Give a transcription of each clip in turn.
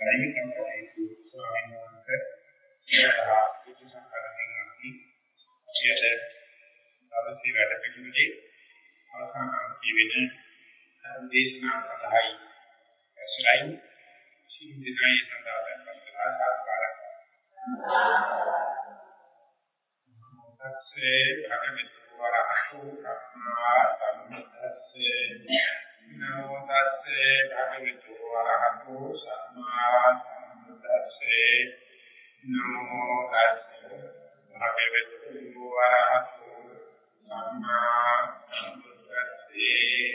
සායි කම්පටි ස්වාමීන් වහන්සේ යථා කුතු සංකල්පයෙන් අපි සියද අවසි වැඩ පිළිවිලේ අවසාන අන්ති වෙන දේශනා සඳහායි සලයින් සින්දිනයි සඳහා කරලා සාකච්ඡා තස්සේ භගවතු වරහතු සම්මා සම්බුද්දස්සේ නමෝ තස්සේ භගවතු වරහතු සම්මා සම්බුද්දස්සේ නමෝ තස්සේ භගවතු වරහතු සම්මා සම්බුද්දස්සේ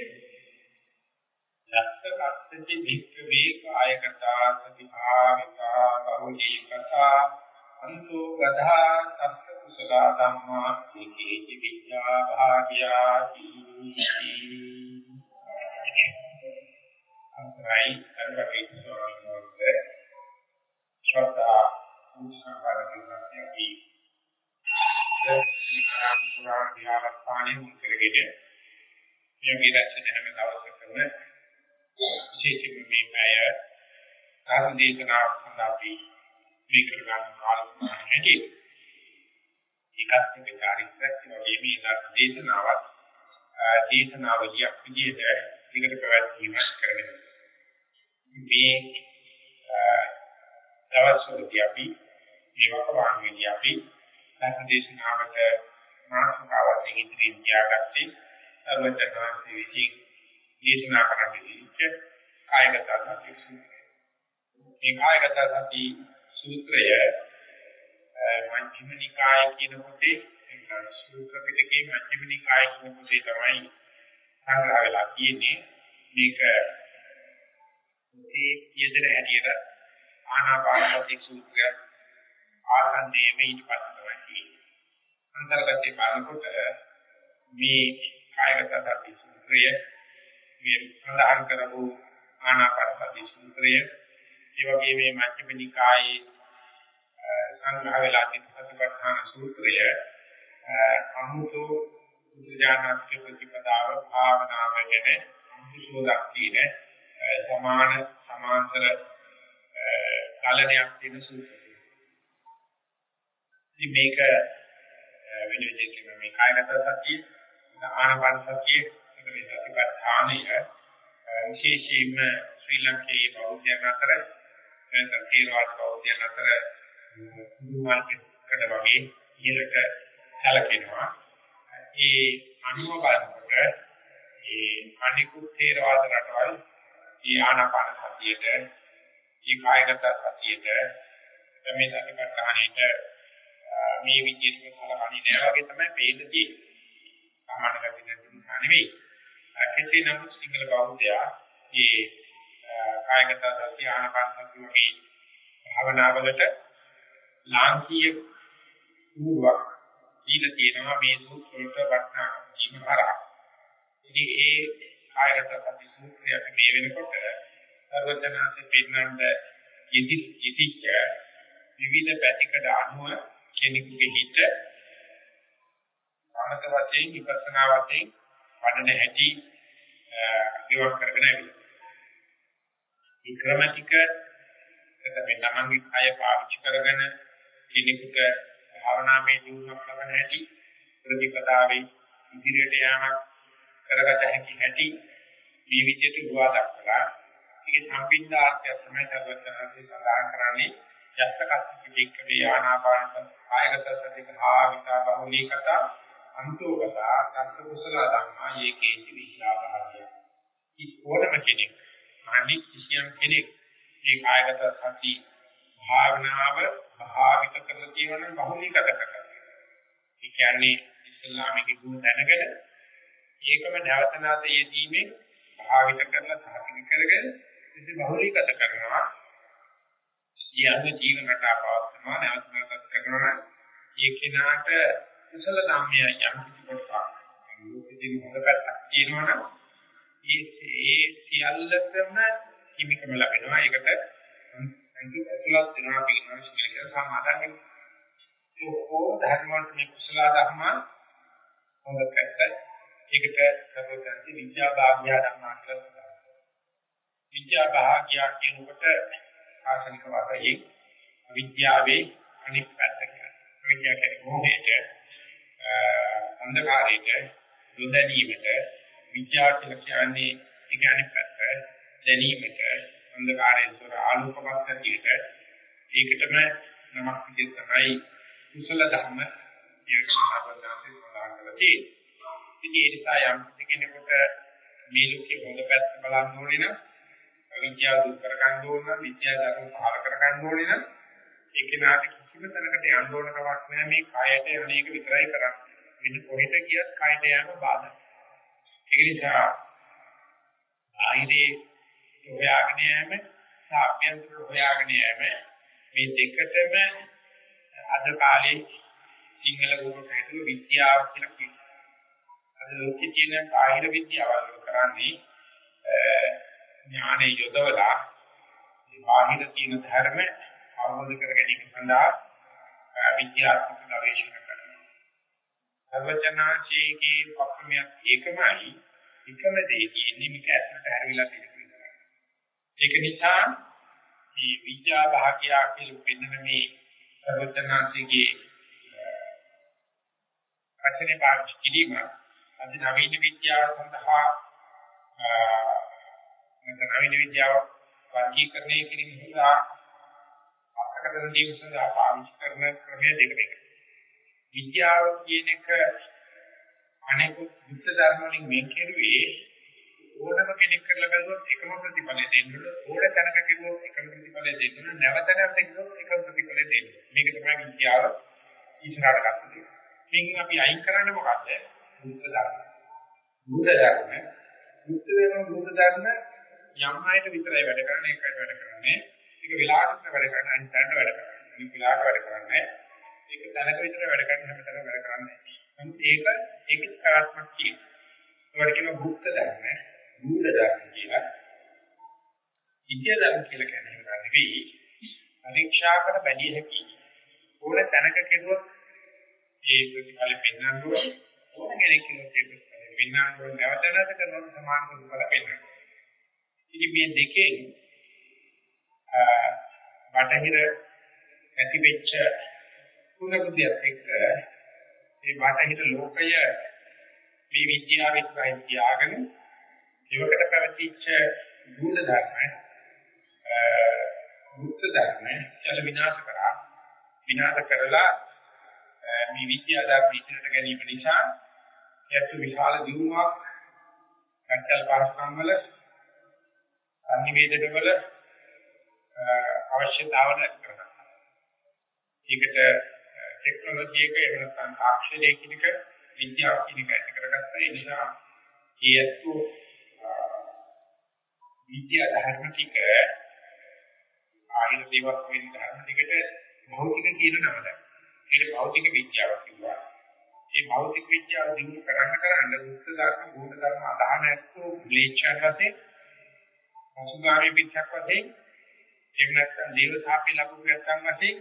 යක්ඛකස්සති භික්ඛවේ කායකතා සතිභාවිතා බහුලීකතා අන්තෝ ගධා සත්ත කුසල ධම්මා ඒකේච විද්‍යා භාග්‍යාති අන්තරයි අරබේ සෝරනෝත් ශ්‍රද්ධා උසාවරකී සිකරම් පුරාණ විහාරස්ථානයේ මුකරගෙන යෝගී දැක්ෂණ හැම දවසකම විශේෂයෙන්ම මේ පැය ධර්ම දේශනාවක් සඳහා අපි විකර ගන්න කාලකම හැටි ඒකත් එක චාරිත්‍රාක් වගේ මේ ධර්ම දේශනාවක් දේශනාවලියක් විදිහට විකට පැවැත්වීමක් කරගෙන මේ දවස්වලදී අපි මේ වකවානුවේදී අපි ධර්ම දේශනාවට මානසිකවයෙන් ඉදිරියෙන් තියාගත්තේ සර්වඥාන්සේ විසින් දේශනා කරන්න දීච්ච කායගත සති සූත්‍රය. මේ කායගත සති සූත්‍රය මජ්ක්‍ධිම නිකාය කියන පොතේ සූත්‍ර පිටකේ මජ්ක්‍ධිම නිකාය කියන පොතේ තමයි සංග්‍රහ වෙලා තියෙන්නේ. මේක මේ යෙදෙන හැටියට ආනාපානසති සූත්‍රය ආසන්නයේ මේ ඊට පස්සේ තමයි තියෙන්නේ. අන්තර්ගතේ බලනකොට මේ කායගත සති සූත්‍රය මේ සඳහන් කරපු ආනාපානසති සූත්‍රය ඒ වගේ මේ මජ්ක්‍ධිම නිකායේ සංග්‍රහ වෙලා තියෙන සතිපට්ඨාන සූත්‍රය අමුතු බුදුජානක ප්‍රතිපදාව භාවනාව ගැන අමුතුසෝදක් තියෙන සමාන සමාන්තර කාලණයක් තියෙන සූත්‍රය. ඉතින් මේක වෙන විදිහකින් මේ කායගත සතිය ආනාපාන සතිය මේ සතිපට්ඨානය විශේෂයෙන්ම ශ්‍රී ලංකේ බෞද්ධයන් අතර නැත්නම් තේරවාද බෞද්ධයන් අතර කුමාරකඩ වගේ ඉහළට සැලකෙනවා. ඒ අනුව බලනකොට ඒ අනිකුත් තේරවාද රටවල් ඒ ආනාපාන සතියට ඒ කායගත සතියට මේ සතිපට්ඨානෙට මේ විදිහට සලකන්නේ නැහැ වගේ තමයි පේන්නේ. සාමාන්‍ය ගතිය නැති නෙවෙයි. කෙසේ නමුත් සිංහල බෞද්ධයා මේ කායගත සතිය ආනාපාන සතිය වගේ භාවනාවලට ලාංකීය ඌවක් දීලා තියෙනවා මේ සූත්‍රවලට වටනා ජීවහරා. ඉතින් ඒ කායගත සති සූත්‍රය අපි මේ වෙනකොට සර්වඥාන්සේ පින්නන්ද ඉදි ඉදිච්ච විවිධ පැතිකඩ අනුව කෙනෙකුගේ හිත සමත වශයෙන් විපස්සනා වශයෙන් වඩන හැටි විවර කරගෙන ඇවිල්ලා. මේ ක්‍රම ටික තමයි තමන්ගේ කය පාවිච්චි කරගෙන කෙනෙකුට භාවනාමය දියුණුවක් ලබන හැටි ප්‍රතිපදාවේ ඉදිරියට යාමක් කරගත හැකි හැටි මේ විදිහට උවා දක්වලා ඒක සම්පින්දාර්ථය තමයි සර්වඥාන්සේ සඳහන් කරන්නේ යස්සකත් පිටික වේආනාපාන කායගත සතික ආවිතා බහුලීකත අන්තෝගත සත්‍ය කුසල ධම්මා ඒකේච විශ්වාසය. ඒ ඕනම කෙනෙක් අනිත් කිසියම් කෙනෙක් මේ කායගත සති භාවනාව භාවිත කරලා කියනනම් බහුලීකත කරනවා. ඒ කියන්නේ ඉස්ලාමික ගුණ දැනගෙන ඒකම නැවත නැවත යෙදීමෙන් භාවිත කරලා සාහිත කරගෙන ඉතින් බහුලීකත කරනවා. ඊයන්ව ජීවන රටා පවත්වනවා නැවත නැවත කරනවා. ඒ කෙනාට කුසල ධම්මය යම් කිසි කොටසක් ලෝකෙදී හොඳ පැත්තක් තියෙනවනම් ඒ ඒ සියල්ලටම හිමිකම ලැබෙනවා. ඒකට අංගික ඇතුළත් වෙනවා කියනවා සිංහලෙන් සමාදන් වෙනවා. ඒ ඕ ධර්මවල මේ කුසල ධර්ම හොඳ පැත්ත ඒකට සර්වඥාන්ති විද්‍යා භාග්‍ය ධර්මා කියලා කියනවා. විද්‍යා භාග්‍ය කියනකොට ආසනික වාදයේ විද්‍යාවේ අනිත් පැත්ත කියන්නේ. විද්‍යාව කියන්නේ මොහේට අන්ධකාරයට නොදැනීමට විද්‍යාව කියලා කියන්නේ ඒක අනිත් පැත්ත දැනීමට අන්ධකාරයෙන් තොර ආලෝකමත් ඇතියට ඒකටම නමක් විදිහට තමයි කුසල ධර්ම කියන සාපදාසේ සඳහන් කරලා තියෙන්නේ. ඉතින් ඒ නිසා යම් කෙනෙකුට මේ ලෝකේ හොඳ පැත්ත බලන්න ඕනේ නම් විද්‍යාව දුරු කර ගන්න ඕන නම් විද්‍යාව ධර්ම පහල කර ගන්න ඕනේ නම් ඒ කෙනාට කිසිම තැනකට යන්න ඕන කමක් නැහැ මේ කයට අනේක විතරයි කරන්නේ. වෙන කොහෙට ගියත් කයට යෑම බාධා. ඒක නිසා ආයිදී හොයාගෙන යෑම සාභ්‍යන්තර හොයාගෙන යෑම මේ දෙකටම අද කාලේ සිංහල ගුරුට හිතුව විද්‍යාව කියලා කියනවා. අද ලෝකේ තියෙන බාහිර විද්‍යාවල් කරන්නේ ඥානෙ යොදවලා මේ බාහිර තියෙන ධර්ම අවබෝධ කර ගැනීම සඳහා විද්‍යාත්මක ගවේෂණ කරනවා. සර්වචනාචීගේ පක්‍රමයක් ඒකමයි එකම දේ කියන්නේ මේක ඇත්තට හැරවිලා තියෙනවා. ඒක නිසා මේ විද්‍යා භාග්‍යය කියලා වෙනම මේ සර්වචනාචීගේ වචනේ පාවිච්චි කිරීම අද නවීන විද්‍යාව සඳහා නැත්නම් නවීන විද්‍යාව වර්ගීකරණය කිරීම සඳහා අර්ථකථන දීම සඳහා පාවිච්චි කරන ක්‍රමය දෙකක්. විද්‍යාව කියන එක අනෙකුත් බුද්ධ ධර්ම වලින් වෙන් කෙරුවේ ඕනම කෙනෙක් කරලා බලුවොත් එකම ප්‍රතිඵලය දෙන්න ඕන තැනක කිව්වොත් එකම ප්‍රතිඵලය දෙන්න නැවත නැවත කිව්වොත් එකම ප්‍රතිඵලය දෙන්න. මේක තමයි විද්‍යාව ඉස්සරහට ගන්න. මේකෙන් අපි අයින් කරන්නේ මොකද්ද? බුද්ධ ධර්ම. බුද්ධ ධර්ම. බුද්ධ වෙන බුද්ධ ධර්ම යම් අයට විතරයි වැඩ කරන්නේ ඒකයි වැඩ කරන්නේ. ඒක විලාසට වැඩ කරන්නේ අනිත් තැනට වැඩ කරන්නේ. මේ විලාසට වැඩ කරන්නේ. ඒක තැනක විතර වැඩ කරන්නේ හැමතැනම වැඩ කරන්නේ. නමුත් ඒක ඒකේ ප්‍රාත්මක් කියනවා. ඒකට කියනවා බුද්ධ ධර්ම, බුද්ධ ධර්ම කියලා. ඉන්දිය ධර්ම කියලා කියන්නේ ඒක නෙවෙයි. පරීක්ෂා කර බැලිය හැකි. ඕන තැනක කෙරුවොත් ඒ ප්‍රතිඵල පෙන්වන්න ඕන. ඕන කෙනෙක් කෙරුවොත් ඒ ප්‍රතිඵල පෙන්වන්න ඕන. නැවත නැවත කරනකොට සමාන ප්‍රතිඵල පෙන්වන්න. ඉතින් මේ දෙකෙන් බටහිර ඇති වෙච්ච කුණකුදියත් එක්ක මේ බටහිර ලෝකය මේ විද්‍යාවෙත් වයින්තියාගෙන ඉවකට පැවතිච්ච බුද්ධ ධර්ම බුද්ධ ධර්ම චල විනාශ කරා විනාශ කරලා මේ විද්‍යා ධර්ම ඉදිරියට ගැනීම නිසා යතු විශාල දියුණුවක් කටල් පාස්කම් වල සංනිවේදන වල අවශ්‍යතාව නැතිවෙනවා. ඒකට ටෙක්නොලොජි එක එහෙම නැත්නම් තාක්ෂණයේ කිනක විද්‍යාව කිනක ඇති කරගත්තා. ඒ නිසා ඒත්තු විද්‍යා ධර්ම ටික ආයුධ දේවත් වෙන ධර්ම ටිකට භෞතික කියන නම දැක්කා. ඒක භෞතික විද්‍යාවක් කිව්වා. මේ භෞතික විද්‍යාව දිනු කරන්න කරන්න උත්තර ධර්ම, ගුණ ධර්ම අදහන ඇත්තෝ ක්ලේශයන් වශයෙන් පසුගාමී පිටක් වශයෙන් එහෙම නැත්නම් දේව සාපේ ලැබුණු නැත්නම් වශයෙන්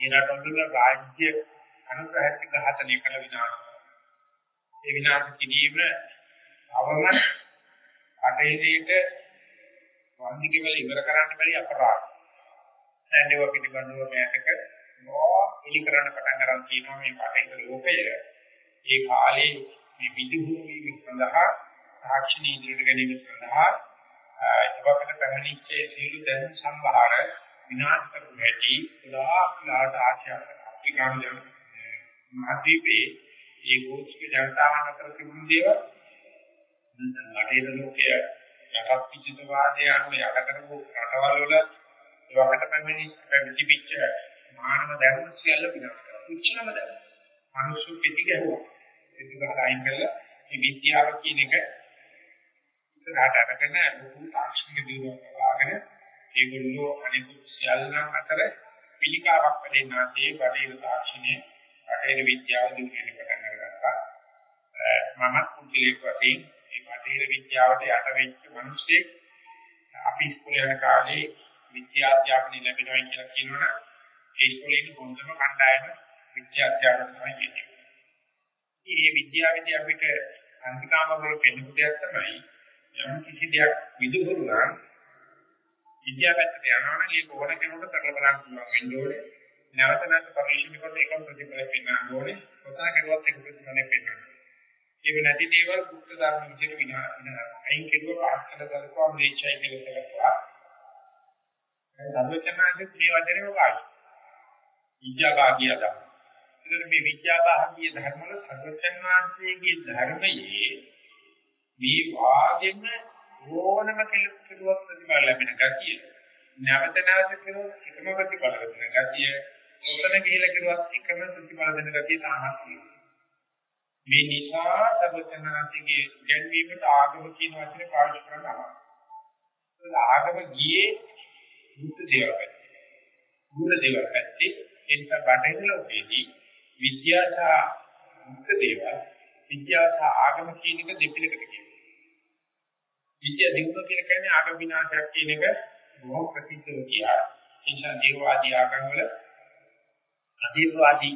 ඒ රටවල රාජ්‍ය අනුග්‍රහයට ඝාතනය කළ විනාශ. ඒ විනාශ කිරීම අවම කටහිදේට වන්දිකවල ඉවර කරන්න බැරි අපරාධ. දැන් ඒවා පිළිබඳව මෑතක නෝ එලි කරන්න පටන් ගන්න තියෙනවා මේ කටහිද ලෝකය. ඒ කාලේ මේ විදුහු වීම සඳහා තාක්ෂණ ඉදිරියට ගැනීම සඳහා ඉවකට පැමිණිච්ච සියලු දැන් සම්භාර විනාශ කරු හැටි උදාහරණාට ආශාවක් අප්‍රිකානු මහදීපේ ඒ ගෝත්‍රික ජනතාවන් අතර තිබුණු දේවල් රටේ ලෝකයේ යටත් පිටිත වාදයේ අනුව යට කරපු රටවල් වල ඉවකට පැමිණි පැමිණිච්ච මානව ධර්ම සියල්ල විනාශ කරා. උච්චනම ධර්ම. මිනිස්සු පිටි ගැහුවා. ඒක ගහලා අයින් කළා. මේ විද්‍යාව කියන එක ඉස්සරහට අරගෙන ලොකු තාක්ෂණික දියුණුවක් ලබාගෙන ඒගොල්ලෝ අනිකුත් සියල්ලන් අතර පිළිකාවක් වෙන්නාසේ බටහිර තාක්ෂණයේ බටහිර විද්‍යාව දියුණු වෙන පටන් අරගත්තා. මම කුජලයක් වශයෙන් මේ බටහිර විද්‍යාවට යට වෙච්ච මිනිස්සෙක් අපි ඉස්කෝලේ යන කාලේ විද්‍යාධ්‍යාපනය ලැබෙනවා කියලා කියනවනේ ඒ ඉස්කෝලේ ඉන්න හොඳම කණ්ඩායම විද්‍යාධ්‍යාපනය තමයි කියන්නේ. මේ විද්‍යාවේදී අපිට අන්තිකාම වල පෙන්වපු දෙයක් තමයි යම් කිසි දෙයක් විදුහුරු නම් විද්‍යාව පැත්තට යනවා නම් ඒක ඕන කෙනෙකුට කරලා බලන්න පුළුවන් වෙන්න ඕනේ. නැවත නැවත පරිශීලනය කරලා ඒකම ප්‍රතිඵල පෙන්වන්න ඕනේ. කොතන කරුවත් ඒක ප්‍රතිඵලයක් පෙන්වන්න. ඒක නැති දේවල් බුද්ධ ධර්ම විදිහට විනා අයින් කෙරුව පහත් කළ දලකවා මේචයි කියලා කරලා. ඒ ධර්මචර්යාවේ මේ වචනේ ඔකායි. විද්‍යාභාගිය ධර්ම. ඒකට මේ විද්‍යාභාගිය ධර්ම වල සර්වචන් වහන්සේගේ ධර්මයේ මේ වාගෙම ඕනම කෙලෙස් ප්‍රතිඵල ලැබෙන ගතිය. නැවත නැවත කෙරුවොත් එකම ප්‍රතිඵල ලැබෙන ගතිය. ඔතන ගිහිලා කෙරුවත් එකම ප්‍රතිඵල දෙන ගතිය තාමත් තියෙනවා. මේ නිසා සර්වචනාතිගේ ගැන්වීමට ආගම කියන වචනේ පාවිච්චි කරන්න අමාරුයි. ආගම ගියේ බුද්ධ දේවල් පැත්තේ. බුද්ධ දේවල් පැත්තේ ඒ නිසා බටහිර ලෝකයේදී විද්‍යාව සහ බුද්ධ දේවල් විද්‍යාව සහ ආගම කියන එක දෙපිලකට කියනවා. විද්‍යා දිනුව කියලා කියන්නේ ආගම විනාශයක් කියන එක බොහෝ ප්‍රසිද්ධව කියනවා. ඒ නිසා දේවවාදී ආගම් වල අදේවවාදී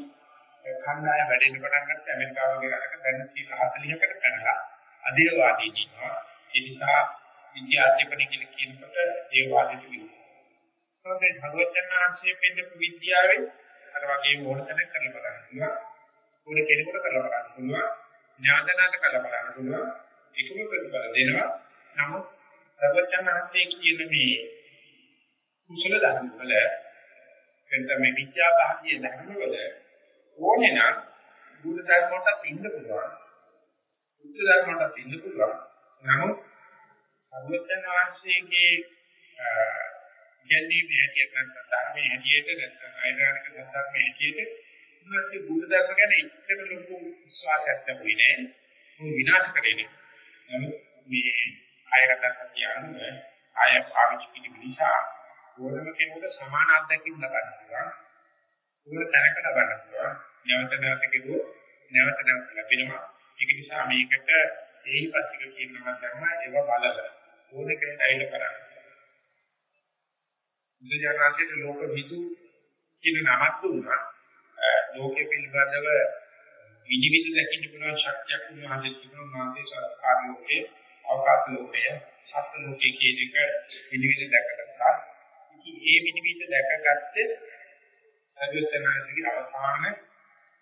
කණ්ඩායම වැඩෙන්න පටන් ගත්ත ඇමරිකාව වගේ රටක දැන් 40කට පැනලා අදේවවාදී ඉන්නවා. ඒ නිසා විද්‍යාත්මක කියලා කියනකොට දේවවාදීට විරුද්ධයි. ඒකේ භගවතුන්වහන්සේ පෙන්නපු විද්‍යාවේ අර වගේ මොන තැනක කරලා බලන්න පුළුවන්. ඕන කෙනෙකුට කරලා බලන්න පුළුවන්. ඥානනාත කරලා බලන්න පුළුවන්. ඒකම ප්‍රතිඵල දෙනවා. නමුත් භගවතුන්වහන්සේ කියන මේ කුසල ධර්ම වල එතන මේ විද්‍යා භාගීය ධර්ම වල ඕනේ නම් බුදු ධර්මයට ඉන්න පුළුවන්. බුදු ධර්මයට ඉන්න පුළුවන්. නමුත් භගවතුන්වහන්සේගේ ගැන්නේ හැටියට නැත්නම් ධර්මයේ හැටියට නැත්නම් ආයතනික ධර්මයේ හැටියට උන්වහන්සේ බුදු ධර්ම ගැන ඉච්ඡක ලොකු විශ්වාසයක් තිබුණේ නෑ. උන් විනාශ කරේ නෑ. නමුත් මේ ආයකට කියන්නේ ආය පාවිච්චි කිරීම නිසා ඕනම කෙනෙකුට සමාන අත්දැකීම් ලබන්න පුළුවන්. ඕන තැනක ලබන්න පුළුවන්. නැවත නැවත කිව්වොත් නැවත නැවත ලැබෙනවා. ඒක නිසා මේකට ඒහි පස්සික කියනවා තමයි ඒව බලල ඕන කෙනෙකුට ඇවිල්ලා කරන්නේ. බුදුජානකයේ ලෝක විදු කියන නමක් දුන්නා. ලෝකෙ පිළිබඳව විනිවිද දකින්න පුළුවන් ශක්තියක් උන්වහන්සේ තිබුණා මාගේ සත්කාර ලෝකේ අවකාශ ලෝකය සත්ත්ව ලෝකයේ කියන එක විනිවිද දැකගත්තා. ඉතින් ඒ විනිවිද දැකගත්තේ අධිෂ්ඨානයේ අවසාන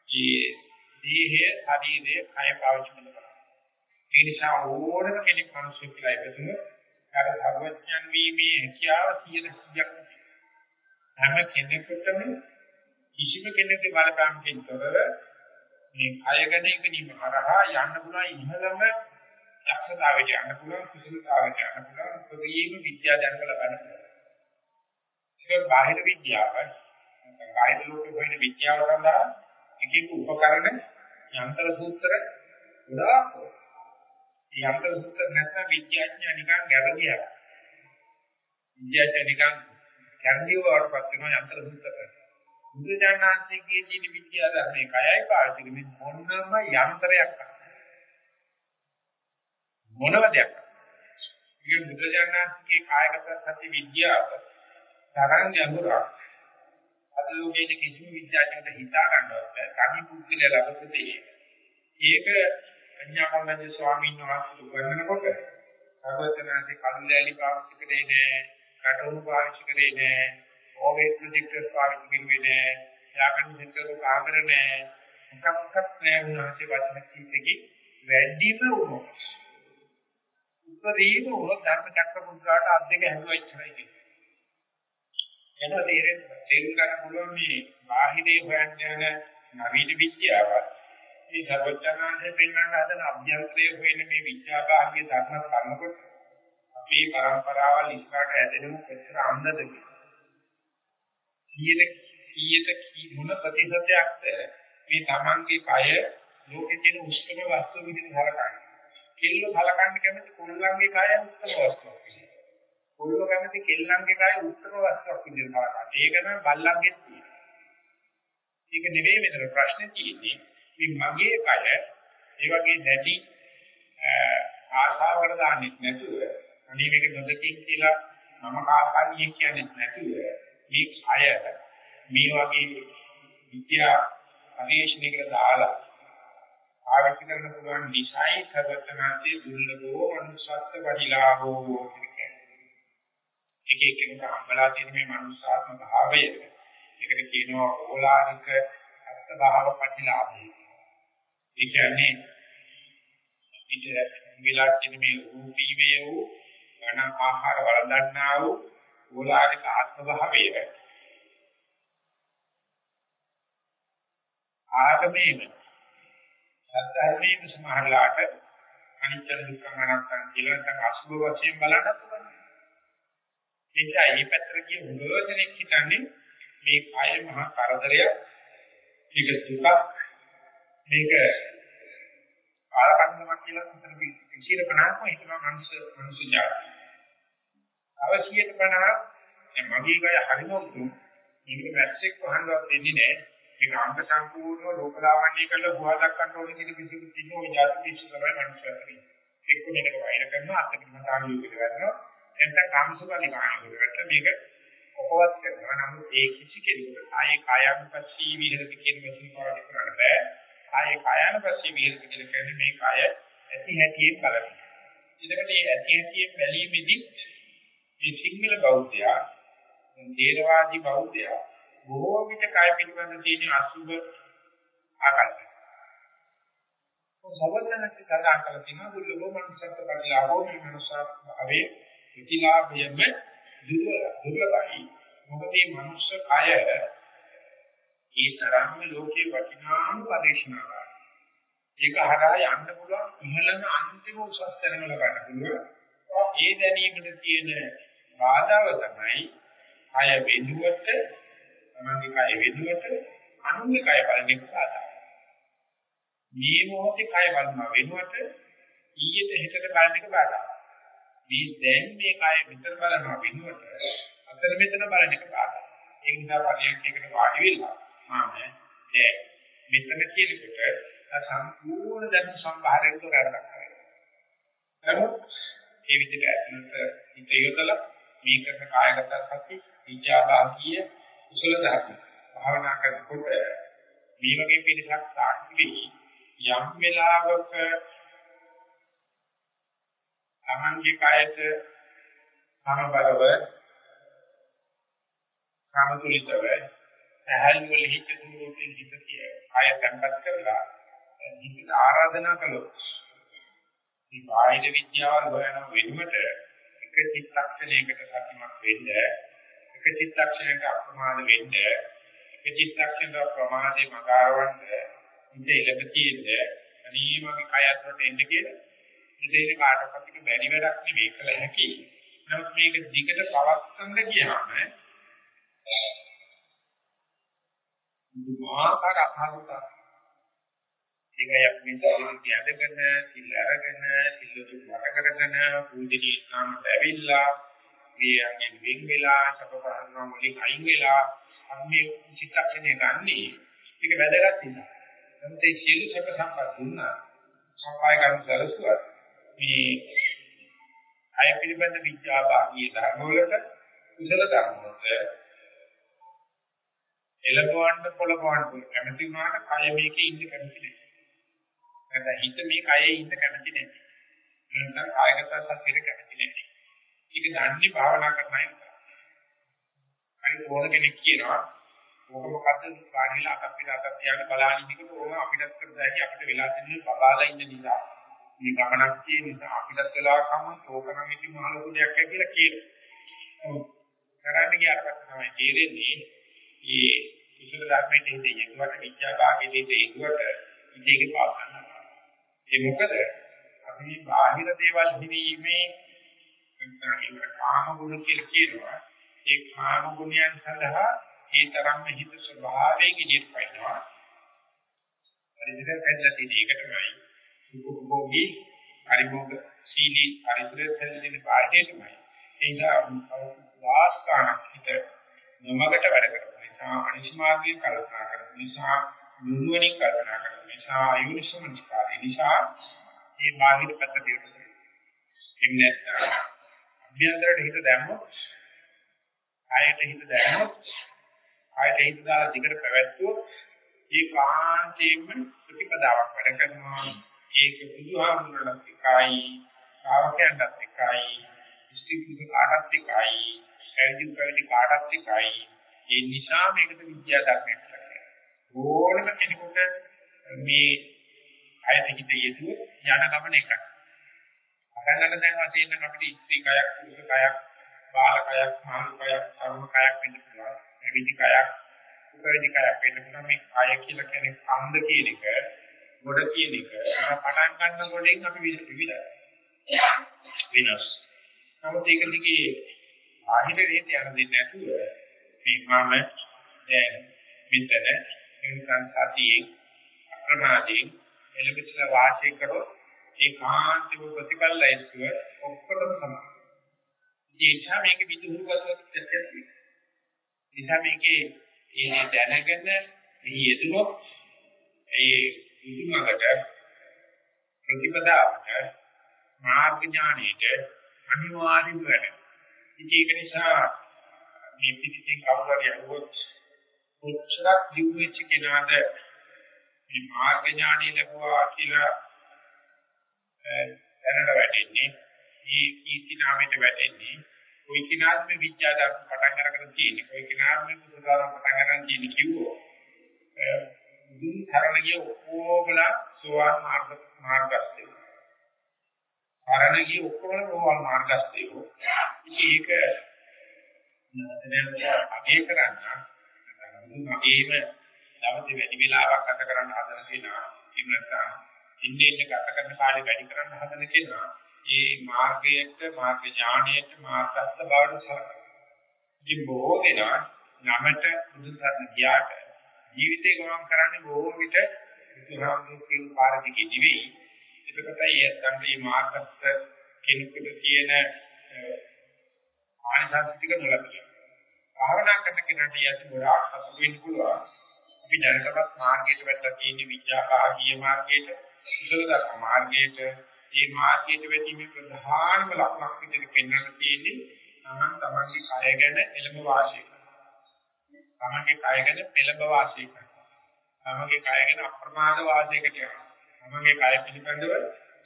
ඒ දේහය ශරීරය කය පාවිච්චි කරනවා. ඒ නිසා ඕනම කෙනෙක් මිනිස්සු කියලා ඉපදුනොත් අර භගවත්යන් වීමේ හැකියාව 100ක් හැම කෙනෙකුටම කිසිම කෙනෙකුගේ බලපෑමකින් තොරව මේ කය ගැන ඉගෙනීම හරහා යන්න පුළුවන් ඉහළම දක්ෂතාවයට යන්න පුළුවන් කුසලතාවයට යන්න පුළුවන් ප්‍රතියීම විද්‍යා දැනග ලබන්න පුළුවන්. ඒක බාහිර විද්‍යාව බාහිර ලෝකේ වෙන විද්‍යාව සඳහා එකක උපකරණ යන්ත්‍ර සූත්‍ර ගොඩාක් යන්ත්‍ර සූත්‍ර නැත්නම් විද්‍යාඥයා නිකන් ගැරදියා. විද්‍යාඥයා නිකන් ගැරදිව වඩපත් වෙන යන්ත්‍ර සූත්‍ර කරනවා. බුදුජානනාංශයේ ජීවි විද්‍යාව ධර්මයේ කයයි පාවිච්චි කරන්නේ මොනම යන්ත්‍රයක් මොනම දෙයක්. ඉතින් බුදුජානනාංශයේ කායගත සති විද්‍යාව තරංග යමුරක් අද ලෝකයේ කිසිම විද්‍යාඥයෙකුට හිතා ගන්නවත් තනි පුද්ගලයා ලබපු දෙයක්. ඒක අඥාකම්මන්ද ස්වාමීන් වහන්සේ උගන්වනකොට සර්වඥාන්සේ කල්ලාලි පාවිච්චි කරේ නෑ, කටුණු පාවිච්චි කරේ නෑ, ඕවේ ප්‍රොජෙක්ටර් පාවිච්චි කරුවේ නෑ, යාකන් සෙන්ටර් කාමර නෑ, මොකක්වත් නෑ උන්වහන්සේ වචන කීපෙකි. වැඩිම වුණා. උපදීම වුණා ධර්ම චක්‍ර මුද්‍රාට අත් දෙක හැදුවා ඉච්චරයි කියන්නේ. එනවා තේරෙන්න. තේරුම් ගන්න පුළුවන් මේ බාහිරේ හොයන්න යන නවීන විද්‍යාව මේ සර්වඥාන්සේ පෙන්වන්න හදන අභ්‍යන්තරයේ හොයන මේ විද්‍යාභාග්‍ය ධර්ම කරනකොට අපේ પરම්පරාවල් ඉස්සරහට ඇදෙනු කොච්චර අන්දද කියලා කීයට කී මොන ප්‍රතිශතයක්ද මේ Tamange කය ලෝකේ තියෙන උෂ්ණම වස්තු විදිහට හලකන්නේ කිල්ල හලකන්න කැමති කුල්ලන්ගේ කය උෂ්ණම වස්තුවක් පොළොව කැමති කෙල්ලන්ගේ කාය උත්තර වස්තුවක් විදිහට බලනවා. ඒක නම් බල්ලන්ගේ තියෙන. ඒක නෙවෙයි මෙතන ප්‍රශ්නේ තියෙන්නේ. මේ මගේ කය ඒ වගේ දැඩි ආශාවකට දාන්නෙත් නැතුව අනේ මේක නොදකින් කියලා මම කාකානිය කියන්නේ නැතුව මේ කය මේ වගේ විද්‍යා පරිශ්‍රණයකට දාලා පාවිච්චි කරන්න පුළුවන් නිසයි සර්වඥාන්සේ දුර්ලභෝ මනුස්සත්ව වඩිලාභෝ ඒක එක්කෙනෙක් හම්බලා තියෙන මේ මනුස්සාත්ම භාවය ඒකට කියනවා ඕලානික අත්ත භාව ප්‍රතිලාභය. ඒ කියන්නේ පිට විලා කියන මේ රූපී වේ වූ ඝන ආහාර වළඳන්නා වූ ඕලානික ආත්ම භාවය. ආගමේම සත්‍යර්මයේ සමහරලාට අනිත්‍ය දුක්ඛ අනාත්ම කියලා නැත්නම් අසුභ වශයෙන් බලන්න පුළුවන්. එනිසා මේ පැත්තට ගිය උගෝදෙනෙක් හිතන්නේ මේ කය මහා කරදරයක්. මේක දුකක්. මේක ආරකන්නමක් කියලා හිතන විශේෂ ප්‍රණාමම හිතනවා මනුෂ්‍ය මනුෂ්‍ය ජාතිය. අවශ්‍යයට 50 මගේ ගය හරිම උතුම්. මේක වැස්සෙක් වහන්නවත් දෙන්නේ නැහැ මේක අංග සම්පූර්ණ ලෝකලාවන්‍ය කරලා හොවා දක්වන්න ඕනේ කියන කිසි කිසිම ඔය જાති පිස්සු තමයි මනුෂ්‍යත්වය එක්ක මේක වෛර කරනවා අත්පිටමතාව යොදලා ගන්නවා එතන කාමසුඛලි වාහනවල ගත්ත මේක කොහොමවත් කරනවා. නමුත් ඒ කිසි කෙනෙකුට ආයේ කායම්පස්සී විහෙරති කියන වචන පාවිච්චි කරන්න බෑ. ආයේ කායම්පස්සී විහෙරති කියන කියන්නේ මේ කාය ඇති හැටියෙන් බලනවා. එතකොට මේ ඇති හැටියෙන් බැලීමේදී මේ සිංහල බෞද්ධයා දේරවාදී බෞද්ධයා බොහෝ විට කය පිළිබඳ තියෙන අසුබ ආකල්ප. සවර්ණනක සඳහන් කරලා තියෙනවා දුර්ලභ මනුෂ්‍යත්ව ප්‍රතිලාභෝ මේ මනුෂ්‍ය භාවයේ ප්‍රතිලාභයෙන්ම දුර්ලභයි. මොකද මේ මනුෂ්‍ය කය ඒ තරම්ම ලෝකේ වටිනාම පරිශ්‍රණාවක්. ඒක හරහා යන්න පුළුවන් ඉහළම අන්තිම උසස් තැනම ලබන්න පුළුවන්. ඒ දැනීමට තියෙන බාධාව තමයි කය වෙනුවට තමන්ගේ කය වෙනුවට අනුන්ගේ කය බලන එක සාධාරණයි. මේ මොහොතේ කය බලනවා වෙනුවට ඊයේ හෙටට බලන එක බාධායි. මේ දැන් මේ කය විතර බලනවා වෙනුවට අතර මෙතන බලන එක බාධායි. ඒ නිසා පරියන්කයකට වාඩි වෙලා මම දැන් මෙතන කියනකොට සම්පූර්ණ දැන් සම්භාරයෙන් කරලා කරනවා. නමුත් ඒ විදිහට ඇතුළත හිත යොදලා මේ කරන කායගත සති විද්‍යාභාගීය කුසල ධර්ම භාවනා කරනකොට මේ වගේ පිළිසක් සාක්ෂි වෙයි යම් වෙලාවක තමන්ගේ කායයට සමබරව සමතුලිතව ඇහැල් වල හිත දුරුකින් හිත කිය ආය tempat කරලා හිත ආරාධනා කළොත් මේ බාහිර විද්‍යාව හොයන වෙනුවට එක චිත්තක්ෂණයකට සතුටුමත් වෙන්න එක චිත්තක්ෂණයක අප්‍රමාද වෙන්න එක චිත්තක්ෂණයක ප්‍රමාදේ මගාරවන්න ඉඳ ඉලක තියෙන්න අනීමගේ කය අතරට එන්න කියලා ඉතින් කාටවත් එක බැරි වැඩක් නෙවෙයි කළ හැකි. නමුත් මේක දිගට පවත්වන්න ගියාම දුමාකාර අභාවිතා ඒකයි අපි මේ ඇදගෙන සිල් අරගෙන සිල්ලුතු වට කරගෙන පූජනීය ස්ථානට ඇවිල්ලා ගියන්ගෙන් වෙන් වෙලා සබපරනවා වලින් අයින් වෙලා අපි චිත්තක්ෂණය ගන්නෙ ඒක වැදගත් නිසා. නමුත් ඒ සියලු සබ සම්පත් දුන්නා සම්පාය කරන සලසුවත් මේ අය පිළිබඳ විද්‍යාභාගී ධර්ම වලට කුසල ධර්ම වලට එළබවන්න පොළබවන්න කැමති වුණාට කය මේකේ ඉන්න කැමති නැහැ. නැත්නම් හිත මේ කයේ ඉන්න කැමති නැහැ. නැත්නම් කායගත සත්‍යෙට කැමති නැහැ. ඒක දන්නේ භාවනා කරනයි. හරි ඕන කෙනෙක් කියනවා ඕක මොකද්ද කාණිලා අතපිට අතක් තියාගෙන බලන ඉන්නකොට ඕන අපිටත් කරදායි අපිට වෙලා තියෙන බබාලා ඉන්න නිසා මේ ගමනක් තියෙන නිසා අපිටත් වෙලා කම ඕකනම් ඉති මහ ලොකු දෙයක් කියලා කියනවා. කරන්න ගියාට පස්සේ තමයි තේරෙන්නේ මේ කුසල ධර්මයේ තියෙන යෙදුවට විද්‍යා භාගයේ තියෙන යෙදුවට ඉතිගේ පාස් කරනවා. ඒ මොකද අපි මේ බාහිර දේවල් හිවීමේ නැත්නම් කාම ගුණ කියලා කියනවා. ඒ කාම ගුණයන් සඳහා ඒ තරම්ම හිත ස්වභාවයෙන් ඉදිරියට පයින්නවා. පරිදෙක කැඩලා තියෙන එක තමයි සුඛෝභෝගී පරිභෝග සීලී පරිසරයෙන් තියෙන පාඩේ තමයි. ඒ නිසා වාස්කාණක් හිත නොමකට වැඩ කරන නිසා අනිස්මාර්ගයෙන් කල්පනා කරන නිසා නුවණින් කල්පනා කරන නිසා අයුනිසමනිකාරී නිසා මේ බාහිර පැත්ත දියුණු එන්නේ අභ්‍යන්තරයට හිත දැම්මොත් ආයත හිත දැම්මොත් ආයත හිත දාලා දිගට පැවැත්වුවොත් ඒ කාන්තේම ප්‍රතිපදාවක් වැඩ කරනවා ඒක බුදුහාමුදුරණත් එකයි ශ්‍රාවකයන්ටත් එකයි ඉස්තිකුද කාටත් එකයි පැවිදි පැවිදි කාටත් එකයි. ඒ නිසා මේකට විද්‍යා ධර්මයක් කරනවා. ඕනම කෙනෙකුට මේ ආයත හිත යෙදුව යන ගමන එකයි. අරගෙන දැන් වශයෙන් අපිට ස්ත්‍රී කයක්, පුරුෂ කයක්, බාල කයක්, මානව කයක්, තරුණ කයක් වෙන්න පුළුවන්. පැවිදි කයක්, උපවිදි කයක් වෙන්න පුළුවන්. මේ කය කියලා කියන්නේ අන්ද කියන එක, ගොඩ කියන එක. අර පටන් ගන්න ගොඩෙන් අපි විවිධයි. විනාශ. නමුත් ඒක දිගේ ආහිර රේත යන දෙන්නේ නැතුව මේ මම දැන් මෙතන එන්කන් සතියේ අප්‍රමාදයෙන් එළඹිච්ච වාසය කරොත් ඒ කාන්තික ප්‍රතිඵල ලැබුව ඔක්කොටම සමානයි. ඒ නිසා මේක විදුහුවසක් දැක්කේ. නිසා මේකේ ඒ දැනගෙන එහි යෙදුනොත් ඒ බුදුමකට ප්‍රතිපදාවට මාර්ග ඥානෙට අනිවාර්යම වෙනවා. ඒක නිසා මේ පිටින් කවුරු හරි අහුවොත් කොච්චරක් දියුණු වෙච්ච කෙනාද මේ මාර්ග ඥානෙ ලැබුවා කියලා දැනට වැටෙන්නේ. මේ කීර්ති නාමයට වැටෙන්නේ කොයි කිනාද මේ විද්‍යාදාන පටන් අරගෙන තියෙන්නේ? කොයි කිනාද මේ පුදුදාන පටන් අරගෙන තියෙන්නේ කිව්වෝ දුන් තරණිය ඔක්කොමලා සෝවාන් මාර්ග මාර්ගස්තේ තරණිය ඔක්කොම සෝවාන් මාර්ගස්තේ ඉතින් ඒක නැත්නම් අගේ කරන්න මගේම දවසේ වැඩි වෙලාවක් ගත කරන්න හදන කෙනා එහෙම නැත්නම් ඉන්නේ ඉන්න ගත කරන කාලේ වැඩි කරන්න හදන කෙනා ඒ මාර්ගයට මාර්ග ඥාණයට මාර්ගස්ත බවට සලකනවා. ඉතින් බොහෝ දෙනා නමට බුදුසසුන ගියාට ජීවිතේ ගමන් කරන්නේ බොහෝ විට බුදුහාමුදුරුවෝ කියන පාරදිගේ නෙවෙයි. ඒකටයි යත්තන් මේ මාර්ගස්ත කෙනෙකුට තියෙන ආනිසංසික නොලබිය. භාවනා කරන කෙනාට යටි ගොඩාක් හසු වෙන්න පුළුවන්. අපි දැනටමත් මාර්ගයට වැටලා තියෙන විද්‍යාභාගීය මාර්ගයට, සුසලදක් මාර්ගයට, මේ මාර්ගයට වැටීමේ ප්‍රධානම ලක්ෂණක් විදිහට පෙන්වන්න තියෙන්නේ තමන් තමන්ගේ කය ගැන එළඹ වාසය කරනවා. තමන්ගේ කය ගැන පෙළඹ වාසය කරනවා. තමන්ගේ කය ගැන අප්‍රමාද වාසයකට යනවා. තමන්ගේ කය පිළිබඳව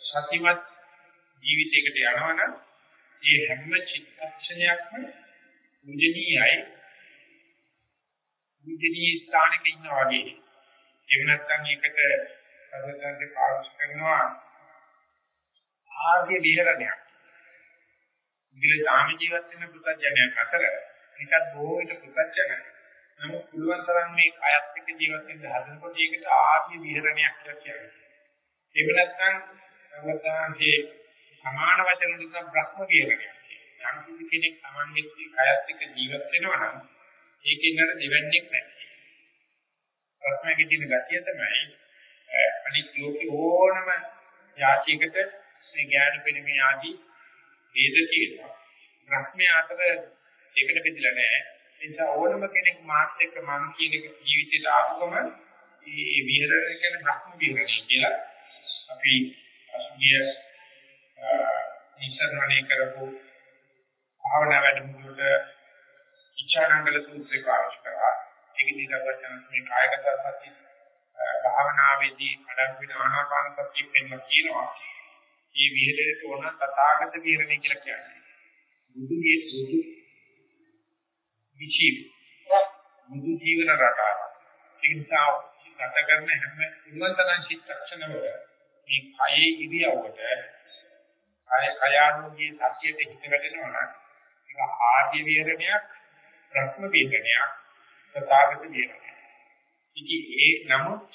සතිමත් ජීවිතයකට යනවනම් ඒ හැම චිත්තක්ෂණයක්ම මුජනීයයි මුජනී ස්ථානක ඉන්නා වගේ. එහෙම නැත්නම් ඒකට සදහන් පාවිච්චි කරනවා ආර්ය විහරණයක්. ඉතින් සාම ජීවත් වෙන පුතඥයන් අතර එකක් බොහෝ විට පුතඥය. නමුත් පුළුවන් තරම් මේ අයත් එක්ක ජීවත් වෙන්න හදනකොට ඒකට ආර්ය විහරණයක් කියලා කියනවා. එහෙම නැත්නම් අවතාන්ගේ සමාන වචන දුන්න බ්‍රහ්ම විහරණයක්. යම් කිසි කෙනෙක් Tamange කයත් එක්ක ජීවත් වෙනවා නම් ඒකෙන් නර දෙවන්නේක් නැහැ. ප්‍රශ්නයේ තියෙන ගතිය තමයි අනිත් ලෝකේ ඕනම යාචිකට මේ ඥාන පිළිමේ ආදී වේද තියෙනවා. ප්‍රඥා අතර දෙකට බෙදලා නැහැ. ඒ නිසා ඕනම කෙනෙක් මාත් එක්ක මම කියන ජීවිතයට ආපුවම මේ විහරණය කියන භ්‍රම විහරණය කියලා අපි අසුගිය ඉස්සරහනේ කරපු භාවනා වැඩමුළුවට ඉච්ඡානංගල සූත්‍රය පාවිච්චි කරා. ඒකදී දවචන මේ කායගත සති භාවනාවේදී අඩංගු වෙන ආනාපාන සතිය පෙන්වන කියනවා. මේ විහෙරේට ඕන තථාගත විහෙරණය කියලා කියන්නේ. බුදුගේ බුදු විචි බුදු ජීවන රටාව. ඒ නිසා ගත කරන හැම උන්වන්තන චිත්තක්ෂණවල මේ කයේ ඉරියව්වට කය කයානුගේ සත්‍යයට හිත වැටෙනවා නම් ඒක ආර්ය විහෙරණයක් ප්‍රඥ විහෙරණයක් තථාගත විහෙරණයක්. ඉතින් ඒ නමුත්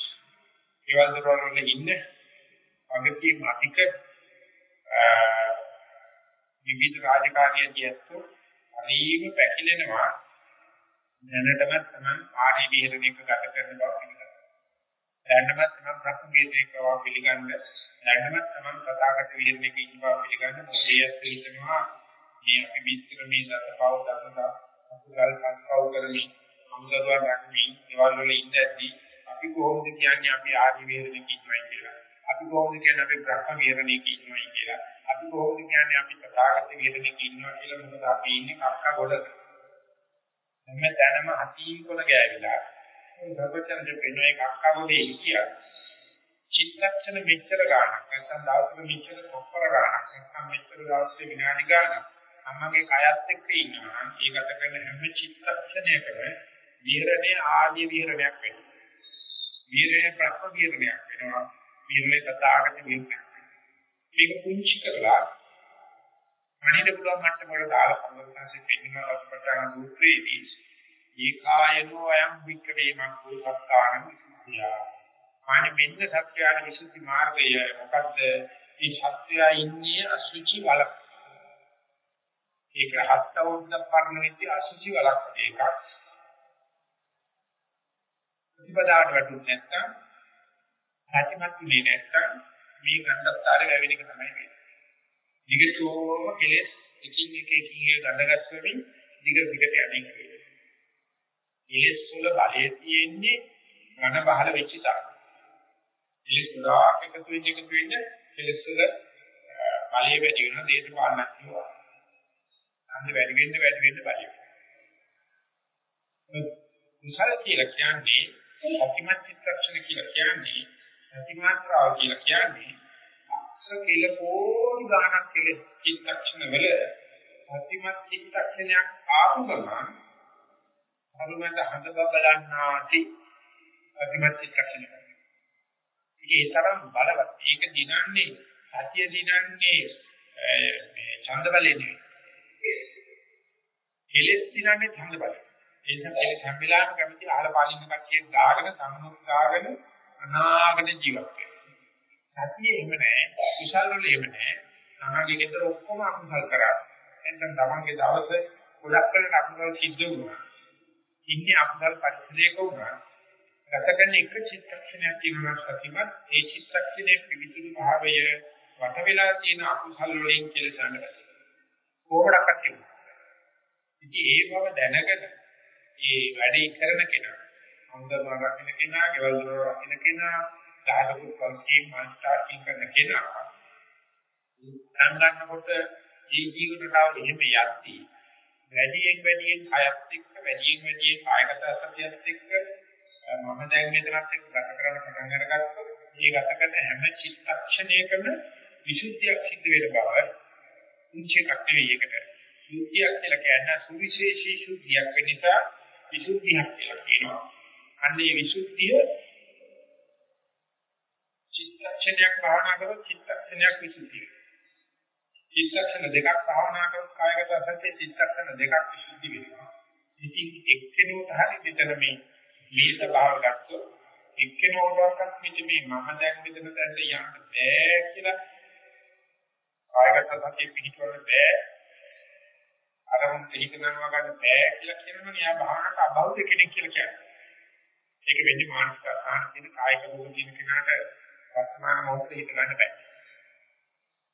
ඒවල් දරවල ඉන්න අගතිය මාතික විවිධ රාජකාරියදී ඇත්තෝ හරිම පැකිලෙනවා දැනටමත් තමයි ආරි විහෙරණයක ගත කරන බව පිළිගන්නවා. දැනටමත් තමයි ප්‍රශ්න විහෙරණයක බව පිළිගන්න. දැනටමත් තමයි තථාගත විහෙරණයක ඉන්න බව පිළිගන්න. මොකද පිළිගන්නවා මේ අපි මිත්‍ර මේ දසපව දසදා අකුසල් සංකව කරමි. අමුදරුවන් රැකමි. ඒවල් වල ඉඳදී අපි කොහොමද කියන්නේ අපි ආරි විහෙරණයක ඉන්නවයි කියලා. අපි කොහොමද කියන්නේ අපි බ්‍රහ්ම විහරණයක ඉන්නවයි කියලා. අපි කොහොමද කියන්නේ අපි තථාගත විහරණයක ඉන්නවා කියලා මොකද අපි ඉන්නේ කක්ක ගොඩක. හැම තැනම අතීන් කොට ගෑවිලා. ඒ සර්වචන්ද පෙනුවේ කක්ක ගොඩේ ඉතියා. චිත්තක්ෂණ මෙච්චර ගානක් නැත්නම් දවසක මෙච්චර කොප්පර ගානක් නැත්නම් මෙච්චර දවසේ විනාඩි ගානක් අම්මගේ කයත් එක්ක ඉන්නවා නම් ඒ ගත කරන හැම චිත්තක්ෂණයකම විහරණේ ආර්ය විහරණයක් වෙනවා. විහරණේ ප්‍රත්‍ය විහරණයක් වෙනවා. විහරණේ තථාගත විහරණයක්. මේක පුංචි කරලා අනිද පුළුවන් මට්ටමකට දාලා සම්බන්ධයෙන් පෙන්නන රසපටාන සූත්‍රයේදී ඒකායනෝ අයම් වික්‍රේ මක්ඛෝ සත්තාන විසුද්ධියා. අනේ මෙන්න සත්‍යාන විසුද්ධි මාර්ගය මොකද්ද? මේ සත්‍යය ඉන්නේ අසුචි වලක්. ඒක හත් අවුරුද්දක් පරණ වෙච්ච අසුචි වලක් එකක්. ප්‍රතිපදාවට වැටුනේ නැත්නම් සත්‍යමත් උනේ නැත්නම් මේ ගන්ධස්තරේ වැවෙන එක තමයි වෙන්නේ. දිගටම කෙලෙස් එකින් එක එකින් එක ගඳගස්සමින් දිග දිගට යන්නේ. කෙලෙස් වල බලය තියෙන්නේ ඝන බහල වෙච්ච තරම. කෙලෙස් ගොඩාක් එකතු වෙච්ච එකතු වෙච්ච කෙලෙස් වල බලය වැඩි වෙනවා දේශපාලනක් කියනවා. අන්න වැඩි වෙන්න වැඩි වෙන්න බලය වෙනවා. කුසල කියලා කියන්නේ අතිමත් චිත්තක්ෂණ කියලා කියන්නේ අතිමාත්‍රාව කියලා කියන්නේ අක්ෂර කියලා කෝටි ගණනක් කියලා චිත්තක්ෂණ වල අතිමත් චිත්තක්ෂණයක් ආපු ගමන් අරුමෙන්ද හඳ බබලන්නාටි අතිමත් චිත්තක්ෂණයක්. ඒ තරම් බලවත්. ඒක දිනන්නේ සතිය දිනන්නේ මේ ඡන්ද බලේ නෙවෙයි. කෙලෙස් දිනන්නේ ඡන්ද බලේ. ඒ නිසා ඒක හැම වෙලාවෙම කැමති අහල පාලින්න කට්ටිය දාගෙන සම්මුඛ දාගෙන අනාගත ජීවත් වෙනවා. සතිය එහෙම නැහැ. කුසල් වල එහෙම නැහැ. තමන්ගේ ගෙදර ඔක්කොම අකුසල් කරා. එතෙන් තමන්ගේ දවස ගොඩක් කරන අකුසල් සිද්ධ වුණා. ඉන්නේ අකුසල් පරිසරයක වුණා. ගත කරන එක චිත්තක්ෂණයක් තියෙනවා සතිමත් ඒ චිත්තක්ෂණයේ පිවිතුරු භාවය වට වෙලා තියෙන අකුසල් වලින් කෙලසන්න බැහැ. කොහොමඩක්වත් කියනවා. ඉතින් ඒ බව දැනගෙන ඒ වැඩේ කරන කෙනා හොඳම රකින්න කෙනා, ගෙවල් දොර රකින්න කෙනා, සාධක කල්කී මාස්ටර්කින් කරන කෙනා. සංගන්නකොට ජී ජීවිත රටාව එහෙම යද්දී වැඩියෙන් වැඩියෙන් කයත් එක්ක වැඩියෙන් වැඩියෙන් කායගත සතියත් එක්ක මම දැන් මෙතනත් එක්ක ගත කරන පටන් අරගත්තොත් මේ ගත කරන හැම චිත්තක්ෂණයකම විසුද්ධියක් සිද්ධ වෙන බව උන්චේ කක්කේ එකට සුද්ධියක් කියලා කියන්නේ සුවිශේෂී සුද්ධියක් වෙන නිසා විසුද්ධියක් කියලා කියනවා අන්නේ විසුද්ධිය චිත්තක්ෂණයක් භාවනා කරොත් චිත්තක්ෂණයක් විසුද්ධිය. චිත්තක්ෂණ දෙකක් භාවනා කරොත් කායගත සත්‍ය චිත්තක්ෂණ දෙකක් විසුද්ධි වෙනවා. ඉතින් එක්කෙනෙකුට හරි මෙතන මේ මේ ස්වභාව ගත්තොත් එක්කෙනෙකුටවත් මෙතන මේ මම දැන් මෙතන දැන් යන්න බෑ කියලා කායගත සත්‍ය පිළිතුරන්න බෑ. අරමුණ පිළිකරනවා ගන්න බෑ කියලා කියනවා න්යා භාවනාවට අබෞද්ධ කෙනෙක් කියලා කියනවා. ඒක වෙන්නේ මානසික ආහාර කියන කායික රෝග කියන කෙනාට වර්තමාන මොහොතේ හිත ගන්න බෑ.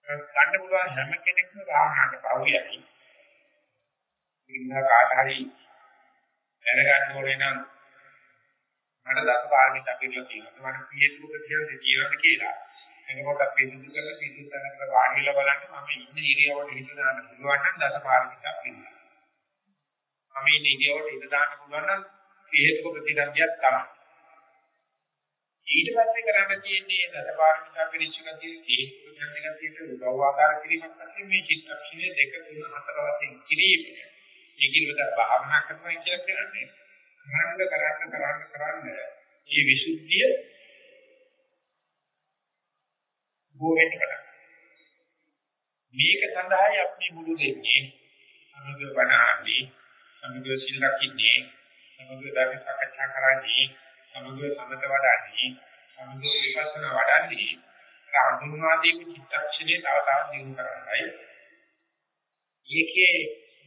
ගන්න පුළුවන් හැම කෙනෙක්ම භාවනාවට පෞරියයි. ඉන්න කාට හරි දැනගන්න ඕනේ නම් මට දසපාරමිත අපිරිය තියෙනවා. මම පියසුක කියන්නේ ජීවන කියලා. එනකොට අපි පිසු කරලා පිසු තැනකට වාඩිලා බලන්න මම ඉන්න ඉරියවට හිත දාන්න පුළුවන් නම් දසපාරමිත අපිරිය. මම ඉන්න ඉරියවට හිත දාන්න පුළුවන් නම් හේතුක ප්‍රතිගම්යක් තමයි. ඊට පස්සේ කරන්න තියෙන්නේ දසපාරමිතා පිළිච්චගතිය හේතුක ප්‍රතිගතියට උදව් ආකාර කිරීමක් තමයි මේ චිත්තක්ෂණයේ දෙක තුන හතර වශයෙන් කිරීම. ඒකිනවද භාවනා කරනවා කියලා කියන්නේ. මනස කරන්න කරන්න කරන්න මේ විසුද්ධිය බොහෙත් කරා. මේක සඳහායි අපි මුළු දෙන්නේ. අනුග වනාදී අනුග සිල් රකින්නේ සමග ධර්ම සාකච්ඡා කරන්නේ සමග සමත වඩන්නේ සමග විපස්සනා වඩන්නේ අඳුන්වාදී චිත්තක්ෂණේ තව තවත් දියුණු කරන්නයි. ඒකේ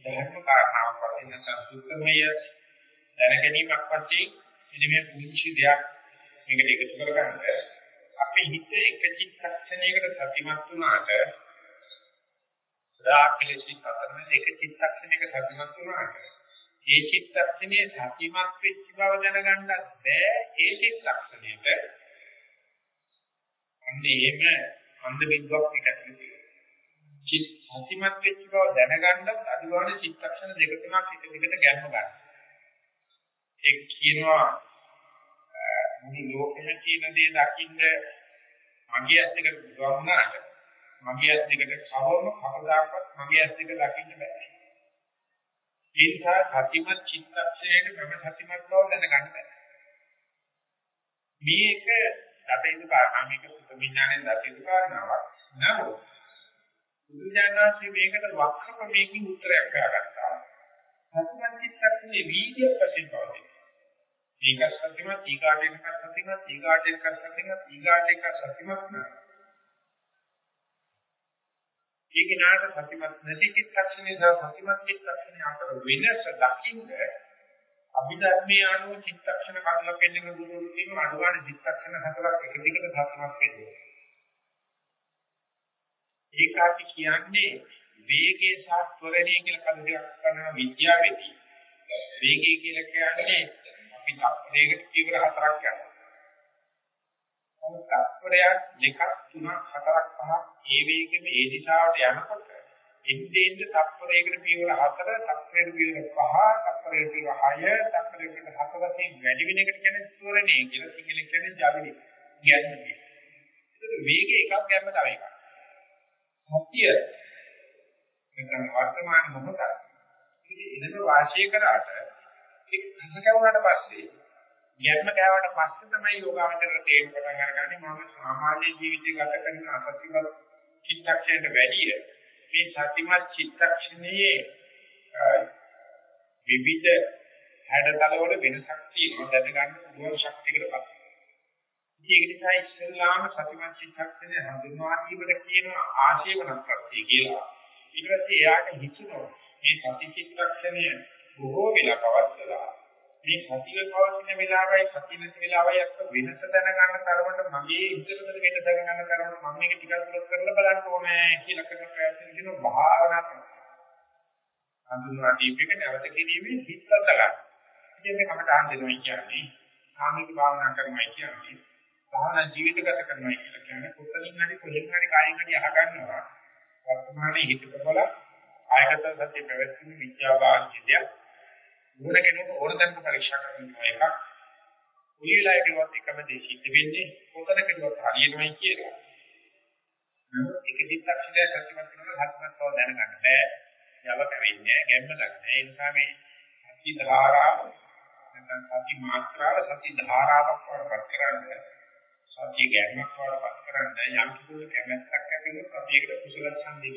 ධර්ම කාරණාවක් වශයෙන් සංස්කෘතමය දැනගැනීමක් වශයෙන් ඉතින් මේ පුංචි දෙයක් මේකට එකතු කරගන්න. අපේ හිත එක චිත්තක්ෂණයකට සතිමත් වුණාට සාකලෙසි කතරන එක චිත්තක්ෂණයක සතිමත් වුණාට ඒ චිත්තක්ෂණයේ සතිමත් වෙච්ච බව දැනගන්නත් බෑ ඒ චිත්තක්ෂණයට අන්නේ එහෙම අන්ධ බින්දුවක් පිටට චිත් සතිමත් වෙච්ච බව දැනගන්නත් අනිවාර්ය චිත්තක්ෂණ දෙක තුනක් එක දිගට ගැම්ම ගන්න. ඒ කියනවා මුළු ලෝකෙම කියන දේ දකින්න මගේ ඇස් දෙක පුළුවන් වුණාට මගේ ඇස් දෙකට කවම කවදාකවත් මගේ ඇස් දෙක දකින්න බෑ. ඒ නිසා සතිමත් චිත්තක්ෂණයට මම සතිමත් බව දැනගන්න බෑ. මේක දතියුතු කාරණා මේක සුත විඥාණයෙන් දතියුතු කාරණාවක්. නමුත් බුදුජානනාංශයේ මේකට වක්‍ර ප්‍රමේයකින් උත්තරයක් හොයාගත්තා. සතිමත් චිත්තක්ෂණයේ වීර්ය වශයෙන් පවතින. ඒක සතිමත් ඊගාට එකක් සතිමත් ඊගාට එකක් සතිමත් ඊගාට එකක් සතිමත් නෑ. ඒක නාට සතිමත් නැති චිත්තක්ෂණේ සහ සතිමත් චිත්තක්ෂණේ අතර වෙනස දකින්න අභිධර්මයේ අනුව චිත්තක්ෂණ කඩලා පෙන්නන දුරුරු කියන අඩුවාන චිත්තක්ෂණ හතරක් එක දිගට සතිමත් වෙන්නේ. ඒක අපි කියන්නේ වේගයේ සහ ත්වරණයේ කියලා කල්පයක් කරන විද්‍යාවේදී වේගය කියලා කියන්නේ අපි තත්පරයකට පියවර හතරක් යනවා. තත්පරයක් දෙකක් තුනක් හතරක් පහක් ඒ වේගෙම ඒ දිශාවට යනකොට එන්නේ එන්නේ තත්පරයකට පියවර හතර තත්පරයකට පියවර පහ තත්පරයකට පියවර හය තත්පරයකට හත වශයෙන් වැඩි වෙන එකට කියන්නේ ස්වරණේ කියලා සිංහලෙන් කියන්නේ ජවිලි කියන්නේ. ඒක වේගය එකක් ගන්න තව එකක්. සත්‍ය නැත්නම් වර්තමාන මොහොත ඉතින් එනම වාසිය කරාට ඒක කසකවුනට පස්සේ යන්න ගාවට පස්සේ තමයි යෝගාවචරයට තේරුම් පටන් අරගන්නේ මම සාමාන්‍ය ජීවිතය ගත කරන අසතිමත් චිත්තක්ෂණයට වැඩිය මේ සතිමත් චිත්තක්ෂණයේ විවිධ හැඩතලවල වෙනසක් තියෙනවා දැනගන්න පුළුවන් ශක්තියකට පත්. ඒක නිසා ඉස්ලාම සතිමත් චිත්තක්ෂණය හඳුන්වා දීමට කියනවා ආශේවන ප්‍රත්‍ය කියලා. ඊට පස්සේ එයාට හිතුණා මේ සති චිත්තක්ෂණය බොහෝ වෙලා පවත්ලා මේ සතිය පවතින වෙලාවයි සතිය නැති වෙලාවයි අත්ත වෙනස දැනගන්න තරමට මගේ ඉස්සරහට වෙනස දැනගන්න තරමට මම මේක ටිකක් දුරට කරලා බලන්න ඕනේ කියලා කරන ප්‍රයත්න කියන භාවනා කරනවා. අඳුනා දීපික නැවත කිරීමේ හිතත් ගන්න. ඉතින් මේ කමටහන් දෙනවා කියන්නේ සාමික භාවනා කරනවා කියන්නේ භාවනා ජීවිත ගත කරනවා කියලා කියන්නේ කොතනින් හරි කොහෙන් හරි කායෙන් හරි අහගන්නවා. වර්තමානයේ හිත ප්‍රබල ආයතන සත්‍ය පැවැත්ම විද්‍යාවාන්තිය ඕන කෙනෙකුට ඕන තැනක පරීක්ෂා කරන්න එකක්. උලියලා කියවත් එකම දේ සිද්ධ වෙන්නේ කොතන කෙරුවත් හරියටමයි කියලා. නමුත් එක දිත්තක්ෂණය සත්‍යමත් කරනවා හත්මත් බව දැනගන්න බෑ. යවක වෙන්නේ ගැම්ම ගන්න. ඒ නිසා මේ සති ධාරාව නැත්නම් සති මාත්‍රාව සති ධාරාවක් වඩපත් කරන්නේ සත්‍ය ගැම්මක් වඩපත් කරන්නේ යම් කිසි කැමැත්තක් ඇති වුණොත් අපි ඒකට කුසල ඡන්දය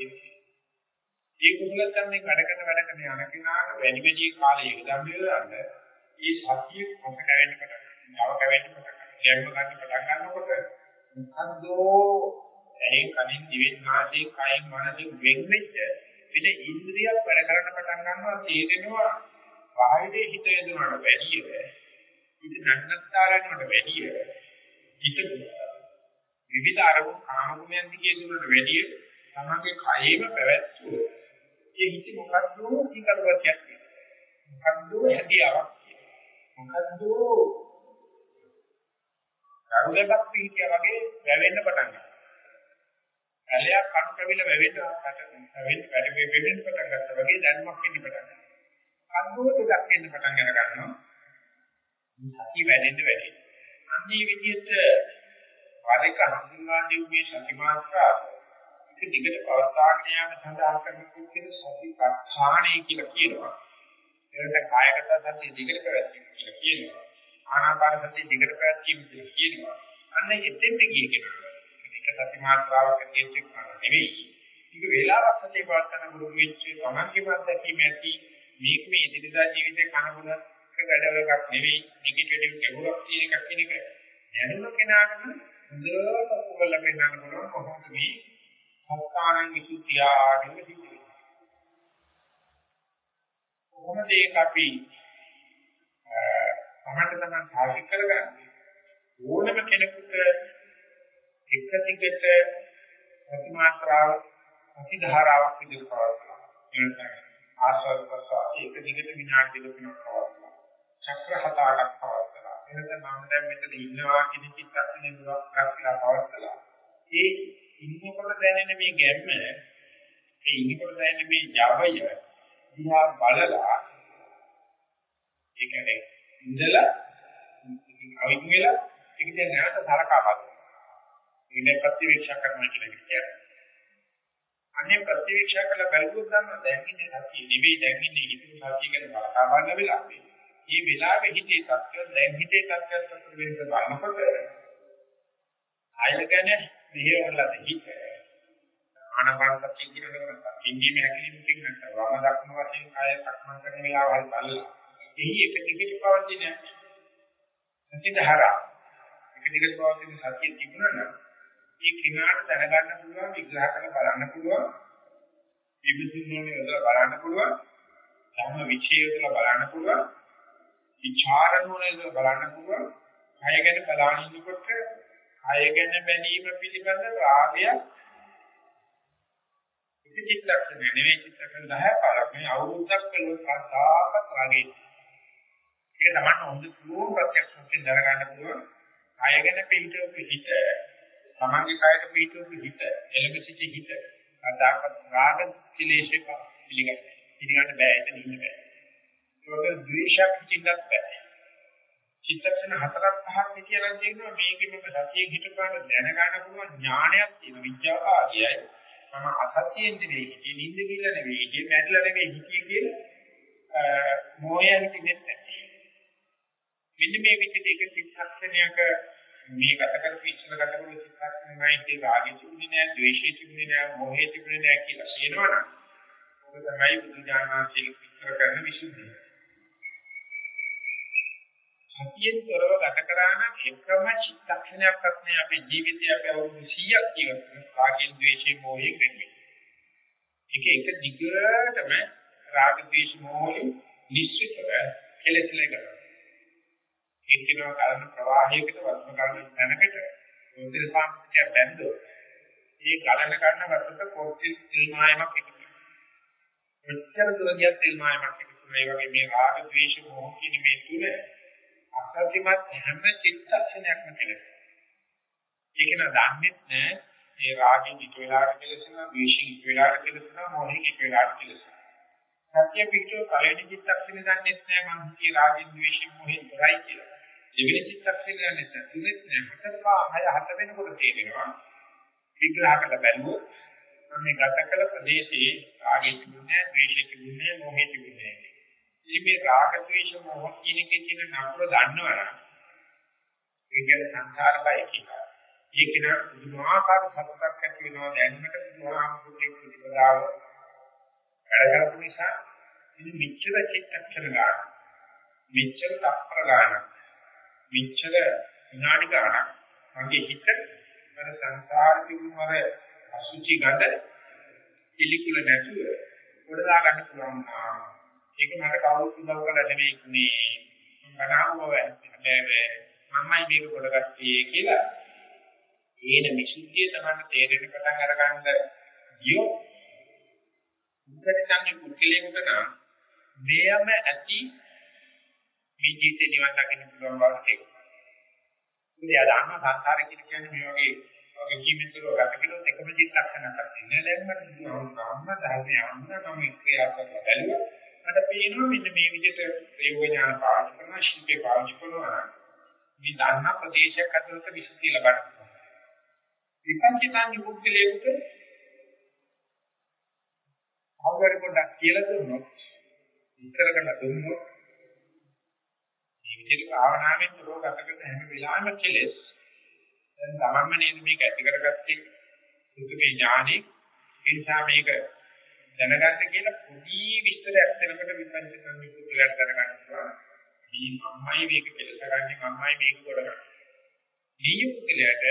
ඒ කුසල කර්මෙන් වැඩ කරන වැඩ කරන යන කෙනාට වැඩි වැඩි කාලය යොදන්න යොදන්න ඒ සතිය කොට කැවෙන්න පටන් ගන්නවා. කැවෙන්න පටන් ගන්නවා. ගැම්ම ගන්න පටන් ගන්නකොට මොකද්දෝ ඇහෙන් කනින් දිවෙන් නාසයෙන් කයෙන් මනසින් වෙන් වෙච්ච පිළ ඉන්ද්‍රියක් වැඩ කරන්න පටන් ගන්නවා තේරෙනවා බාහිරේ හිත යොදනවට වැඩිය ඉත නන්නත්තර වෙනවට වැඩිය හිත විවිධ අරමුණු කාමගුණයන් දිගේ දුරට වැඩිය තමගේ කයෙම පැවැත්වුවොත් ඒ හිත මොකද්ද ඊකරවතියක් මොකද්ද හැදියාවක් මොකද්ද කරුණක් පිටිය වගේ වැවෙන්න පටන් ගන්නවා. ඇලයක් කන් කවිල වැවෙන්න වැවෙන්න වැඩ වෙවෙන්න පටන් ගත්තා වගේ දැනුමක් එන්න පටන් ගන්නවා. අද්භූත දෙයක් එන්න පටන් ගන්නවා. සති වැඩෙන්න වැඩි. අන්නේ විදිහට වරක හඳුන්වා දෙන්නේ සති මාත්‍රාව ඒක දිගට පවත්වාගෙන යාම සඳහා කරන කුක්කේ සතිපට්ඨානයි කියලා කියනවා. එතන කායගත සතිය දිගට පැවැත්වීම කියලා කියනවා. ආනාපාන සතිය දිගට පැවැත්වීම කියලා කියනවා. අන්න එතෙන්ට ගිය කෙනා. ඒක සති මාත්‍රාවක් තියෙච්ච කරන නෙවෙයි. ඒක වේලාවක් සතිය පවත්වන ගුරු වෙච්ච තමන්ගේ අත්දැකීම ඇති මේක මේ ඉදිරියදා ජීවිතේ කනගුණ වැඩවලක් නෙවෙයි. නෙගටිව් ගැඹුරක් තියෙන එකක් කියන එක දැනුම කෙනාටම හොඳට ඔබ ලැබෙන්න පුළුවන් කොහොමද මේ සත්‍යානං විසුද්ධියා කියන සිද්ධ වෙනවා. කොහොමද ඒක අපි තමන්ට තමන් සාධි කරගන්නේ ඕනම කෙනෙකුට එක දිගට ප්‍රතිමාත්‍රාව ප්‍රතිධාරාවක් විදිහට පවත්වනවා. එනකම් ආස්වාද ප්‍රසආස එක දිගට විනාඩි දෙකක් පවත්වනවා. චක්‍ර හත අටක් පවත්වනවා. එනකම් මම දැන් මෙතන ඉන්නවා කියන චිත්තක්ෂණය දුරක් කරලා පවත්වලා. ඒ ඉන්නකොට දැනෙන මේ ගැම්ම ඒ ඉන්නකොට දැනෙන මේ ජවය දිහා බලලා ඒ කියන්නේ ඉඳලා අවින් වෙලා ඒක දැන් නැවත සලකා බලන්න. ඉන්නේ ප්‍රතිවීක්ෂා කරන කියලා කියන්නේ. අනේ ප්‍රතිවීක්ෂා කළ බැලුවොත් ගන්න දැන් ඉන්නේ සතිය නෙවෙයි දැන් ඉන්නේ හිතුව සතිය ගැන බලකා බලන වෙලාවේ. මේ වෙලාවේ හිතේ තත්ත්වය දැන් හිතේ තත්ත්වයට අතර වෙනස බලනකොට ආයල ගැන මෙහෙවලද හිත ආනපානසතිය කියනකොට ඉන්දීම හැකීමකින් නැත්නම් වම දක්න වශයෙන් කාය සක්මන් කරන වෙලාවල් බලලා එහි එක දිගට පවතින සතිධාරා එක දිගට පවතින සතිය තිබුණා නම් ඒ කිනාට දැනගන්න පුළුවන් විග්‍රහ කරලා බලන්න පුළුවන් විවිධුනෝනේ යොදලා බලන්න පුළුවන් ධර්ම විචය යොදලා බලන්න පුළුවන් විචාරණෝනේ යොදලා බලන්න පුළුවන් කය ගැන බලන ඉන්නකොට කය ගැන බැලීම පිළිබඳ රාගය චිත්තක්ෂණ නෙවෙයි චිත්තක්ෂණ 10 පාරක් මේ අවුරුද්දක් කළොත් සාතාපත් රාගේ ඒක තමයි හොඳ සූ ප්‍රත්‍යක්ෂයෙන් දරගන්න පුළුවන් කය ගැන පිළිතුරු හිත තමන්ගේ කයට පිටුපු හිත එළඹ සිටි හිත අදාකත් රාග කිලේශක පිළිගන්න. පිළිගන්න බෑ එතන ඉන්න බෑ. ඒක ද්වේෂයක් පිටින්වත් බෑ. චිත්තක්ෂණ හතරක් පහක් කියලා කියනවා මේකෙම සතිය හිතපාන දැනගන්න පුළුවන් ඥානයක් තියෙන විද්‍යාව ආදියයි. මම අසතියෙන් නෙවෙයි හිතේ නිින්ද කියලා නෙවෙයි හිතේ මැරිලා නෙවෙයි හිතේ කියලා මොහයන් කිනෙත් නැහැ. මෙන්න මේ විදිහට එක චිත්තක්ෂණයක මේ ගත කරපු ඉස්සර ගත කරපු චිත්තක්ෂණයි ඒ රාගය තිබුණේ නැහැ, ද්වේෂය තිබුණේ නැහැ, මොහය තිබුණේ නැහැ කියලා කියනවනම් ඔබ තමයි බුදුජානනාංශයේ විස්තර කරන විසුද්ධිය. සතියෙන් තොරව ගත කරා නම් එකම චිත්තක්ෂණයක්වත් නෑ අපේ ජීවිතය අපි අවුරුදු 100ක් ජීවත් වෙන රාගයෙන්, ද්වේෂයෙන්, මොහයෙන් වෙන්නේ. ඒක එක දිගටම රාග, ද්වේෂ, මොහයෙන් නිශ්චිතව කෙලෙස්ලා කරනවා. ඒ කියනවා කලන ප්‍රවාහයකට වස්ම කරන තැනකට මොන්දිර සාම්ප්‍රදාය බැඳෝ ඒ ගලන කරන වස්තුක කොටි තිල්මායමක් එකතු මෙච්චර දුර ගියත් තිල්මායමක් එකතු මේ වගේ මේ රාග ද්වේෂ මොහ කියන මේ තුන අසත්‍යමත් හැම චිත්තක්ෂණයක්ම කෙලෙස. ඒක න දන්නේ නැහැ. ඒ රාගෙන් එක වෙලාවට කෙලෙසනවා ද්වේෂෙන් එක වෙලාවට කෙලෙසනවා මොහෙන් එක වෙලාවට කෙලෙසනවා සත්‍ය පිටු පළවෙනි චිත්තක්ෂණය දන්නේ නැහැ මම කී රාගෙන් ද්වේෂෙන් මොහෙන් කරයි කියලා. දෙවෙනි චිත්තක්ෂණය නැත්නම් තුනෙත් හතර පහ හය හත වෙනකොට තේරෙනවා? විග්‍රහ කළ බැලුවොත් මේ ගත කළ ප්‍රදේශයේ රාගය තිබුණේ ද්වේෂය තිබුණේ මොහය තිබුණේ ඉතින් මේ රාග ද්වේෂ මොහ කියන එකේ තියෙන නපුර දන්නවනම් ඒක සංසාර බය කියනවා ඒක න දුමාකාර සතුටක් ඇති වෙනවා. දැනකට දුමාහුගේ ප්‍රතිපදාව වැඩ කරපු නිසා ඉතින් මෙච්චර චිත්තක්ෂණ ගන්න මෙච්චර තප්පර ගන්න මෙච්චර විනාඩි ගණනක් මගේ හිත අර සංසාර තිබුණාර අසුචි ගඳ පිළිකුල නැතුව ගොඩදා ගන්න පුළුවන් නා ඒක මට කවුරුත් උදව් කරලා නෙමෙයි කුනේ මම බනාවෝ හැබැයි මමයි මේක ගොඩගත්තේ කියලා ඒන විසුද්ධිය තමයි තේරෙන්න පටන් අරගන්න ගියෝ උන්ට සංගේ කුක්කලෙකට නම් මෙයම ඇති මේ ජීවිතේ නිවන් දකින්න පුළුවන් බව තේරෙනවා. ඉතින් ආ ධර්ම සංසාරය කියන්නේ මේ වගේ වගේ ජීවිතවල ගත කරන එකම චිත්තක්ෂණයක් තියෙනවා. දැන් මට ධම්ම ධර්මය අන්න මම ක්‍රියා කරලා බැලුවා. මට පේනවා මෙන්න මේ විදිහට ප්‍රයෝග ඥාන පාවිච්චි කරන ශිල්පේ පාවිච්චි කරනවා. මේ ධර්ම ප්‍රදේශයක් අතරත විසුද්ධිය ලබන්න. විපංචිතානි පුද්ගලයෙකුට අවුරුදු පොඩක් කියලා දුන්නොත් ඉතර කරලා දුන්නොත් විදිහට භාවනාවෙන් රෝග ගත කරන හැම වෙලාවෙම කෙලෙස් දැන් තමන්ම නේද මේක ඇති කරගත්තේ සුදුමේ ඥානෙ ඒ නිසා මේක දැනගන්න කියලා පොඩි විස්තරයක් දෙනකොට විපංච සම්පූර්ණයක් දැනගන්න පුළුවන් මේ මම්මයි මේක කෙලසගන්නේ මම්මයි මේක කරගන්නේ දීයුක්ලයට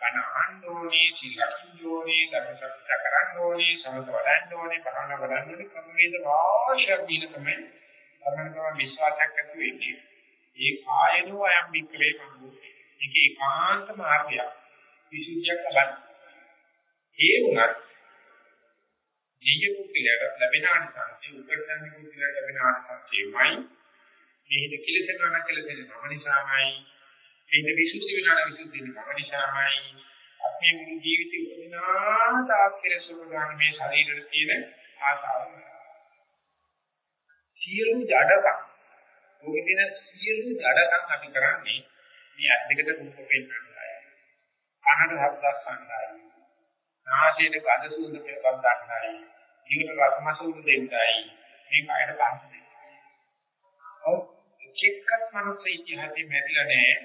කන අහන්න ඕනේ සිල්ලකින් ඕනේ ධර්මසත්‍ය කරන්න ඕනේ සමත වඩන්න ඕනේ භාවනා වඩන්න ඕනේ ක්‍රමවේද වාශයක් දීන තමයි තමන් තමයි විශ්වාසයක් ඇති වෙන්නේ ඒ කායනෝ අයම් වික්‍රේ කඳු. ඒක ඒකාන්ත මාර්ගයක්. විසුද්ධියක් ලබන්න. ඒ වුණත් දීය කුක්ලයට ලැබෙන ආනිසංසය උපකරණ කුක්ලයට ලැබෙන ආනිසංසයමයි. මේක කිලසන නැකලසෙන නම නිසාමයි. මේක විසුද්ධි වෙනා විසුද්ධි නම නිසාමයි. අපේ මුළු ජීවිතේ උපදිනාට ආක්‍රේසුර ගන්න මේ ශරීරෙට තියෙන ආසාව. සියලු ජඩකම් ඔගේ තියෙන සියලු ජඩකම් අපි කරන්නේ මේ අත් දෙකට රූප පෙන්වන්නයි. අනර හබ්දක් ගන්නයි. නාසයේ ගඳ සුවඳ පෙරපන්දන්නයි. ජීවිත රසමසුඳ දෙන්නයි. මේ කයට පාස් දෙන්නේ. ඔව් චෙක්කත් මනුස්ස ඉතිහාසෙ මැරිලා නැහැ.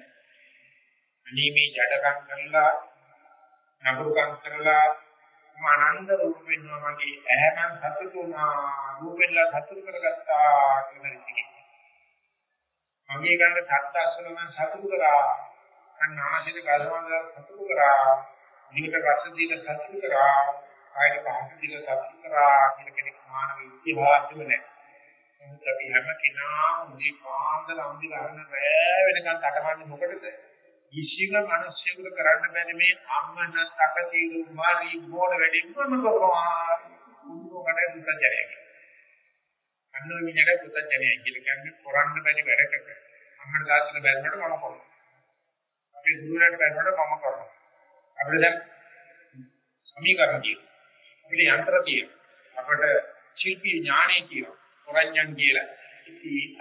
අනේ මේ ජඩකම් කරලා නගුරුකම් කරලා ආනන්ද රූප වෙනවා මගේ ඇහැමන් සතුටු වුණා රූපෙන්ලා සතුටු කරගත්තා කියන එක. මගේ ගන්න සත්‍යස්සල මම සතුටු කරා කන්නාසිත ගලවන සතුටු කරා ජීවිත රස දීලා සතුටු කරා කායික භාෂ දීලා සතුටු කරා කියන කෙනෙක් මානව ඉතිහාසෙම නැහැ. නමුත් අපි හැම කෙනාම මුදී පාන්දර අම්දි ගන්න රෑ වෙනකන් තටමන්නේ මොකටද? කිසිම මිනිස්සුෙකුට කරන්න බැරි මේ අම්මන තකතිරු මාරි මොන වැඩිම කරනවා. මොනකට දුකජනයක්. අන්නෝ මිනිහට පුතජනයක් කියලා කියන්නේ කරන්න බැරි වැඩකට. අම්මට තාත්තට බැරිවට මම කරනවා. අපේ ගුරුවරයාට බැරිවට මම කරනවා. අපිට දැන් සමීකරණ කියනවා. අපිට යන්ත්‍ර කියනවා. අපිට ශිල්පී ඥානෙ කියනවා. පුරඥන් කියලා. ඉතින්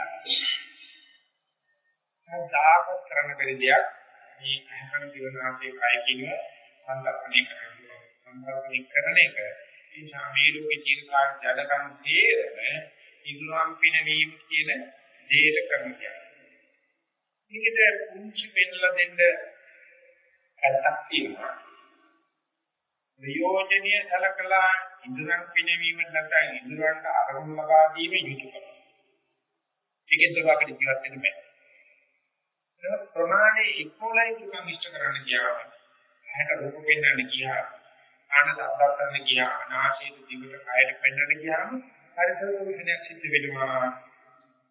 සාදාපත් කරන්න බැරි දෙයක් මේ අහන දිවනාසේ කය කිනුව සංකල්පණය කරනවා. සංකල්පණය කරන එක ඒ නිසා මේ ලෝකේ තියෙන කාර්ය ජඩකම් තේරෙම ඉදුණම් පිනවීම කියන දේට කරනවා. මේකද පුංචි පෙන්ලා දෙන්න ඇත්තක් තියෙනවා. ප්‍රයෝජනීය සලකලා ඉදුණම් පිනවීම නැත්නම් ඉදුණන්ට අරමුණු ලබා දීමේ යුතුයකම. ඒකෙන්ද අපිට ජීවත් වෙන්න බෑ. ප්‍රමාණයේ ඉක්මොලයි දුකම ඉෂ්ට කරන්න ගියාම ඇහැට රූප පෙන්වන්න ගියා ආනන්ද අත්දැකන්න ගියා නාසයේ දිවට කයට පෙන්වන්න ගියාම පරිසර දූෂණයක් සිද්ධ වෙනවා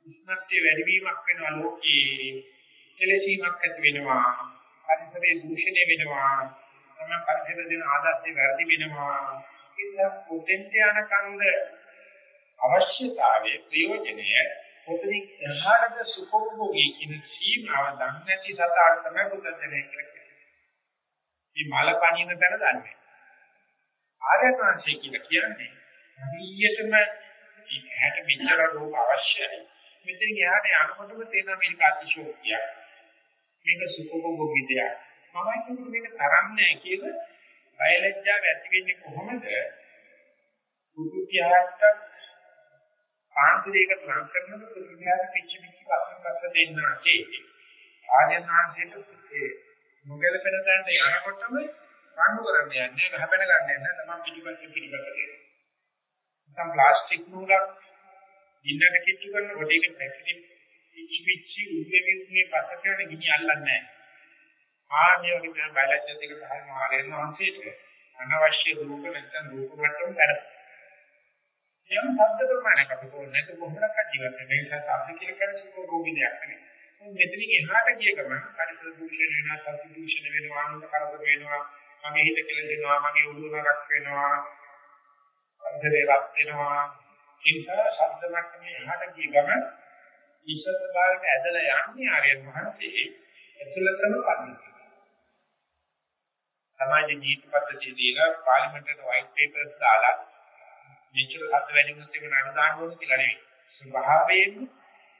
උෂ්ණත්වයේ වැඩිවීමක් වෙනවා ලෝකේ කෙලෙසීමක් ඇති වෙනවා පරිසරයේ දූෂණය වෙනවා තමයි පරිසර දෙන ආදර්ශය වැඩි වෙනවා ඉතින් පොතෙන්ට යන කන්ද අවශ්‍යතාවයේ ප්‍රයෝජනය පොතෙන් එහාට සුඛෝභෝගී කියන සීමාව දන්නේ නැති සතාට තමයි බුදුදහමේ කියලා කියන්නේ. මේ මල පණින තැන දන්නේ. ආර්යකාංශය කියලා කියන්නේ හරියටම ඇහැට මෙච්චර රූප අවශ්‍යයි. මෙතන එහාට යනකොටම තේරෙන මේක අතිශෝක්තිය. මේක සුඛෝභෝගී දෙයක්. මම හිතුවේ මේක තරන්නේ කියලා බයලජ්ජාව ඇති වෙන්නේ කොහොමද? බුදු කියහට ආන්තරික ලං කරනකොට දුනියාවේ පිච්ච පිච්ච වස්තු වස්තු දෙන්නාසේ ආර්යනාංශයට ඒ මොගලපෙන තැනට යනකොටම රණ්ඩු කරන්න යන්නේ ගහපෙන ගන්න යන්නේ තමයි පිටිපස්සෙන් පිටිපස්සට එන්නේ. නැත්නම් ප්ලාස්ටික් නූලක් ගින්නට කිච්චු කරනකොට ඒක පැකිලි ඉවිච්චි උදෙවි උනේ පස්සට යන ගිනි අල්ලන්නේ නැහැ. ආන්නේ වගේ තමයි බයලජ්‍ය දෙක තමයි ආර්යනාංශයට අනවශ්‍ය රූප නැත්නම් රූප මට්ටම කරන්නේ. යම් ශබ්ද ප්‍රමාණයක් අපි කොහොමද කොහොමද ජීවත් වෙන්නේ ඒ නිසා ශබ්ද කියලා කියන්නේ සුඛ රෝගී දෙයක් නෙවෙයි. මෙතනින් එහාට ගිය ගමන් පරිසර දූෂණය වෙනවා, සත්‍ය දූෂණය වෙනවා, ආනන්ද කරදර වෙනවා, මගේ හිත කෙලෙනවා, මගේ උඩුන රක් වෙනවා, අන්දරේ රක් වෙනවා. ඒ නිසා ශබ්ද මට්ටමේ එහාට ගිය ගමන් ඉස්සත් භාගයට ඇදලා යන්නේ ආර්යයන් වහන්සේ ඇතුළතම පද්ධතිය. සමාජ නීති පද්ධතිය දීලා පාර්ලිමේන්තුවට වයිට් පේපර්ස් දාලා මෙච්චර හත් වැඩි වුණොත් ඒක නඩු දාන්න ඕන කියලා නෙවෙයි. ස්වභාවයෙන්ම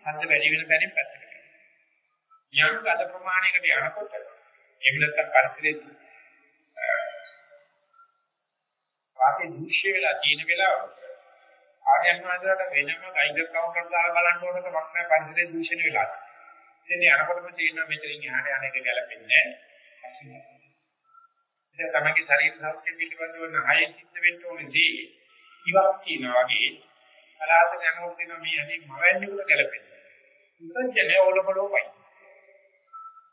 හත් වැඩි වෙන තැනින් පැත්තකට. යම් ගත ප්‍රමාණයකට යනකොට එහෙම නැත්නම් පරිසරයේ වාගේ දූෂ්‍ය වෙලා තියෙන වෙලාවට ආර්යයන් වහන්සේලාට වෙනම ගයිඩර් කවුන්ටර් දාලා බලන්න ඕනක වක් නැහැ පරිසරයේ දූෂණය වෙලා. ඉතින් අනකොටම තේරෙනවා මෙතනින් එහාට යන එක ගැලපෙන්නේ නැහැ. ඉතින් තමයි ශරීර සෞඛ්‍ය පිළිබඳව නහයෙන් සිද්ධ වෙන්න ඕනේදී ඉවක් තියනවා වගේ කලාවට යනකොට දෙන මේ ඇති මවැන්නෙකුට ගැලපෙන්නේ. ඉතින් ඔලොපලොපයි.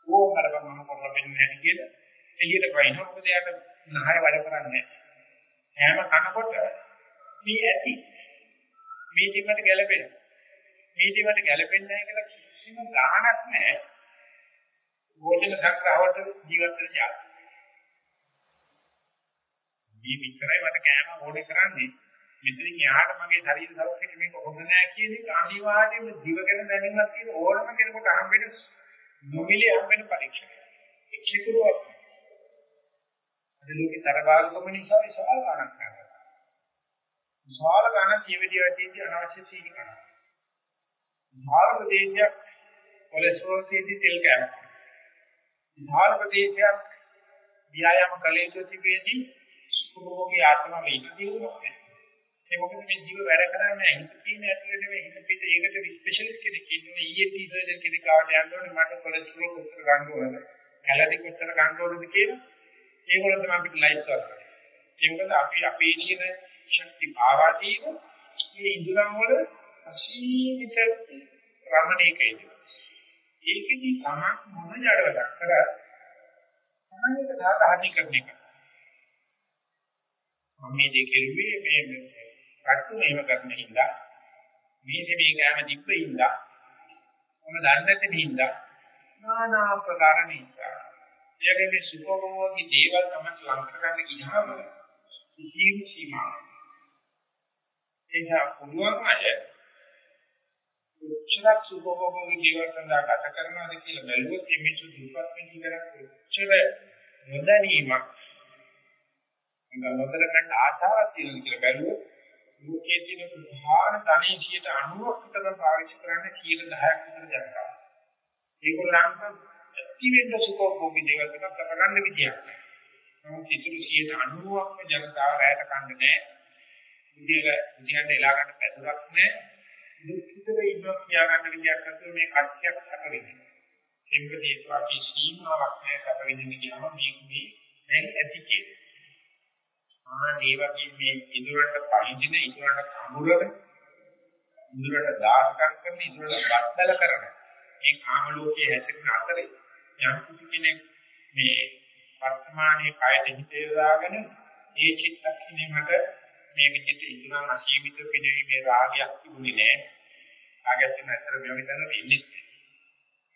ඕ කරපම් මම කරලා වෙන්නේ නැහැ කියලා එළියට වයින් මොකද යාට නහය වැඩ කරන්නේ හැම කනකොට මේ ඇති මේ දෙකට ගැලපෙන මේ දෙකට ගැලපෙන්නේ නැහැ කියලා කිසිම ගාණක් නැහැ භෝජන සංග්‍රහවට ජීවත් වෙන જાති මේ විතරයි මට කෑම ඕනේ කරන්නේ මෙතනින් එහාට මගේ ශරීර සෞඛ්‍යෙ මේක හොඳ නැහැ කියන එක අනිවාර්යයෙන්ම දිවගෙන දැනීමක් තියෙන ඕනම කෙනෙකුට හම්බෙන නොමිලේ හම්බෙන පරීක්ෂණයක්. එක්ෂේතුවක්. අද ලෝකේ තරබාගකම නිසා විශාල ගණනක් කරනවා. විශාල ගණන් ජීවිතය ඇතුළේ අනවශ්‍ය සීනි කරනවා. විශාල ප්‍රදේශයක් කොලෙස්ටරෝල් තේදි තෙල් කෑම. විශාල ප්‍රදේශයක් ව්‍යායාම කලේශෝතිකයේදී සුභෝගී ආත්ම වේද දිනුනොත් ඒ මොකද මේ ජීව වැඩ කරන්නේ හිත තියෙන ඇතුලේ නෙවෙයි හිත පිට ඒකට ස්පෙෂලිස්ට් කෙනෙක් ඉන්නවා. ENT සර්ජන් කෙනෙක් ආවට යන්න ඕනේ මට කොලෙස්ටරෝල් කොච්චර ගන්න ඕනද? කැලරි කොච්චර ගන්න ඕනද කියලා. ඒගොල්ලෝ තමයි අපිට ලයිෆ් කරන්නේ. ඒ මොකද අපි අපේ ජීන ශක්ති භාවාදීව මේ ඉඳුරම් වල අසීමිත රමණීකයිද ඒකෙදි තමයි මොන ජඩවලක් කරා තමයි ඒක සාධාරණීකරණය කරන්නේ මම මේ දෙක කෙරුවේ මේ කට්ටු මේව කරන හින්දා මේ මේ ගෑම දිබ්බ හින්දා මම දන්නේ නැති හින්දා নানা ආකාර නිසා යගේ මේ සුඛෝභෝගී දේවල් තමයි ලං කරගන්න ගියාම කිසිම සීමාවක් එනිසා පුළුවන් අය උච්චරක් සුඛෝභෝගී දේවල් සඳහා ගත කරනවාද කියලා බැලුවොත් මේ මිනිස්සු දුප්පත් වෙන ඉඳලා උච්චර නොදැනීමක් නොදැන ගන්න ආශාවක් තියෙනවා කියලා බැලුවොත් ලෝකයේ තියෙන ප්‍රධාන ධනෙ 90ක් විතර පාවිච්චි කරන්නේ 10ක් විතර ජනතාව. ඒගොල්ලන්ට ඇතිවෙන්න සුඛෝභෝගී දේවල් ටිකක් කරගන්න විදියක් නැහැ. නමුත් ඉතුරු 90ක්ම ජනතාව රැයට කන්නේ නැහැ. උදේක උදේට එලා ගන්න පැදුරක් නැහැ. දුක්ඛිතව ඉන්නවා කියා ගන්න විදියක් නැතුව මේ කච්චයක් හට වෙන්නේ. ඒකද ඒක අපි සීමාවක් නැහැ හට වෙන්නේ කියනවා මේක මේ දැන් ඇති කියන්නේ. ආ මේ වගේ මේ ඉදුරට පහින්දින ඉදුරට කමුරල ඉදුරට දාස්කම් කරන ඉදුරට බත්තල කරන මේ කාම ලෝකයේ හැසිරෙන අතරේ යම් කිසි කෙනෙක් මේ වර්තමානයේ කයට හිතේ දාගෙන ඒ චිත්තක්ෂණය මට මේ විදිහට ඉදුරන් අසීමිත පිළිවීමේ රාගයක් තිබුණේ නැහැ. රාගයක් තියෙන අතර මේ විතරම ඉන්නේ.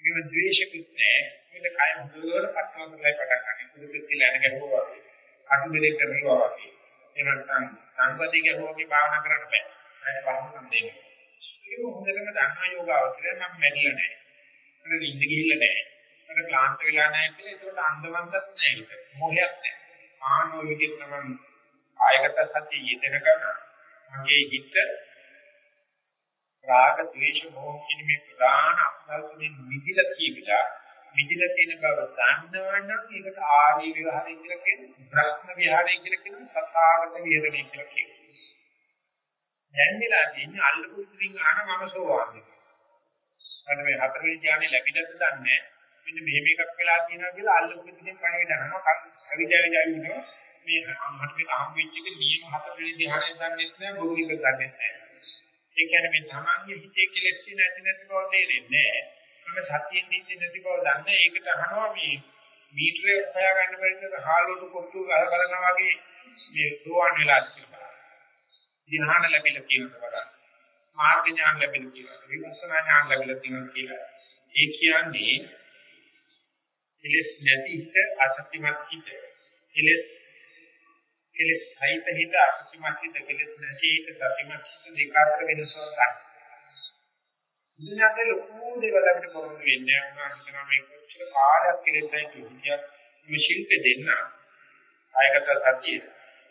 ඒක ද්වේෂකුත් නැහැ. මේක කය හොඳට පටලවා ගන්නයි පටන් ගන්න. කුරුත් කියලා එන ගැහුවා වගේ. අඩු දෙයක් කරනවා වගේ. එහෙම නැත්නම් සංපති ගැහුවාගේ භාවනා කරන්න බෑ. ඒක වහන්න දෙන්න. ඒක හොඳටම ධර්ම යෝගාවචරය නම් මැරිලා නැහැ. මට නිින්ද ගිහිල්ලා නැහැ. මට ක්ලාන්ත වෙලා නැහැ කියලා ඒකට අන්දවන්තත් නැහැ ඒක. මොහයක් නැහැ. ආනෝ විදිහට නම් ආයකට සත්‍ය යෙදෙන ගමන් මගේ හිත රාග, ද්වේෂ, මෝහ කියන මේ ප්‍රධාන අකුසල් වලින් මිදිලා කියවිලා මිදිලා තියෙන බව දන්නවනම් ඒකට ආර්ය විහාරය කියලා කියනවා. බ්‍රහ්ම විහාරය කියලා කියනවා. සතාගත විහරණය කියලා කියනවා. දැන් වෙලා තියෙන්නේ අල්ලපු ඉතින් ආන මම සෝවාන් වෙනවා. අන්න මේ හතරවෙනි ඥානෙ ලැබිලත් දන්නේ මෙන්න මෙහෙම එකක් වෙලා තියෙනවා කියලා අල්ලපු ඉතින් කණේ දනවා. අවිජය ජයුනෝ මේ අම්මට මේ අහම් වෙච්ච එක නියම හතරවෙනි ධ්‍යානෙ දන්නේ නැහැ බොරුලික දන්නේ නැහැ. ඒ කියන්නේ මේ තමන්ගේ හිතේ කෙලෙස් නැති නැති බව තේරෙන්නේ නැහැ. මම සතියෙන් ඉන්නේ නැති බව දන්නේ ඒකට අහනවා මේ මීටරේ හොයාගන්න බැරිද හාලුට කොට්ටු ගහ කරනවා වගේ මේ දුවන් වෙලා තියෙනවා. ධ්‍යාන ලැබිලා කියනවා බලන්න. මාර්ග ඥාන ලැබිලා කියනවා. විපස්සනා ඥාන ලැබිලා තියෙනවා කියලා. ඒ කියන්නේ කෙලෙස් නැති හිත අසත්‍යමත් හිත. කෙලෙස් කෙලෙස් සහිත හිත අසත්‍යමත් හිත කෙලෙස් නැති හිත සත්‍යමත් හිත දෙකාත්‍ර වෙනසක් ගන්න. දුන්නාට ලොකු දේවල් අපිට කරන්න වෙන්නේ නැහැ. උනා මේ කොච්චර කාලයක් කෙලෙසයි කිව්වියක් මේ ශිල්ප දෙන්න. ආයකට සතිය.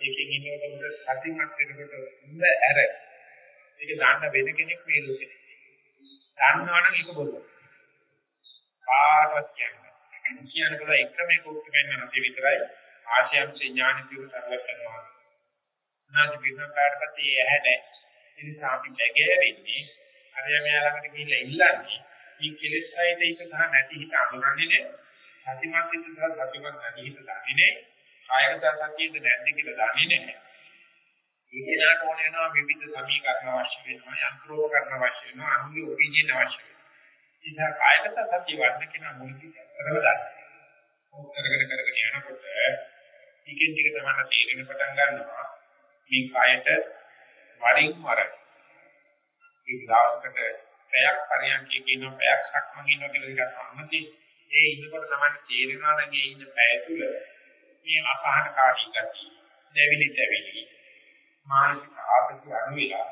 ඒකෙන් ඉන්නකොට සතිමත් වෙනකොට උඹ ඇර. ඒක දාන්න වෙන කෙනෙක් මේ ලෝකෙ. දන්නවනම් ඒක බොරුව. කාටවත් කියන්නේ. කියන කල එකම එක උත්තර වෙන්න නැති විතරයි ආශයම් ඥාන දියුණු කරගන්න කරනවා. නාදි විඥාකාරපති ඇහැ නැහැ. ඒ නිසා අපි නැගෙන්නේ අරය මෙයා ළඟට ගිහිල්ලා ඉල්ලන්නේ මේ කෙලෙස් සහිත හිත සහ නැති හිත අඳුරන්නේ නේ සතිමත් හිත සහ සතිමත් නැති හිත දන්නේ නේ කායගත සතියෙද නැද්ද කියලා දන්නේ නැහැ. ඒකේනාට ඕන වෙනවා විවිධ සමීකරණ අවශ්‍ය වෙනවා යන්ත්‍රෝපකරණ අවශ්‍ය වෙනවා අනුගේ ඔපිනියන් අවශ්‍ය වෙනවා. ඉතින් කායගත සතිය වර්ධන කියන මොනිටි කරව ගන්න ඕක කරගෙන කරගෙන යනකොට ටිකෙන් ටික තමයි තේරෙන පටන් ගන්නවා. මේ කායට වරින් වර ඒ දවසකට පැයක් පරියන්කේ කියන පැයක් සක්මන් ඉන්නවා කියලා එකක් අහන්නදී ඒ ඉන්නකොට තමයි තේරෙනවා නම් ඒ ඉන්න පැය තුල මේ අපහන කාටි ගතිය දෙවිලි දෙවිලි මානසික ආපති අනුවිලා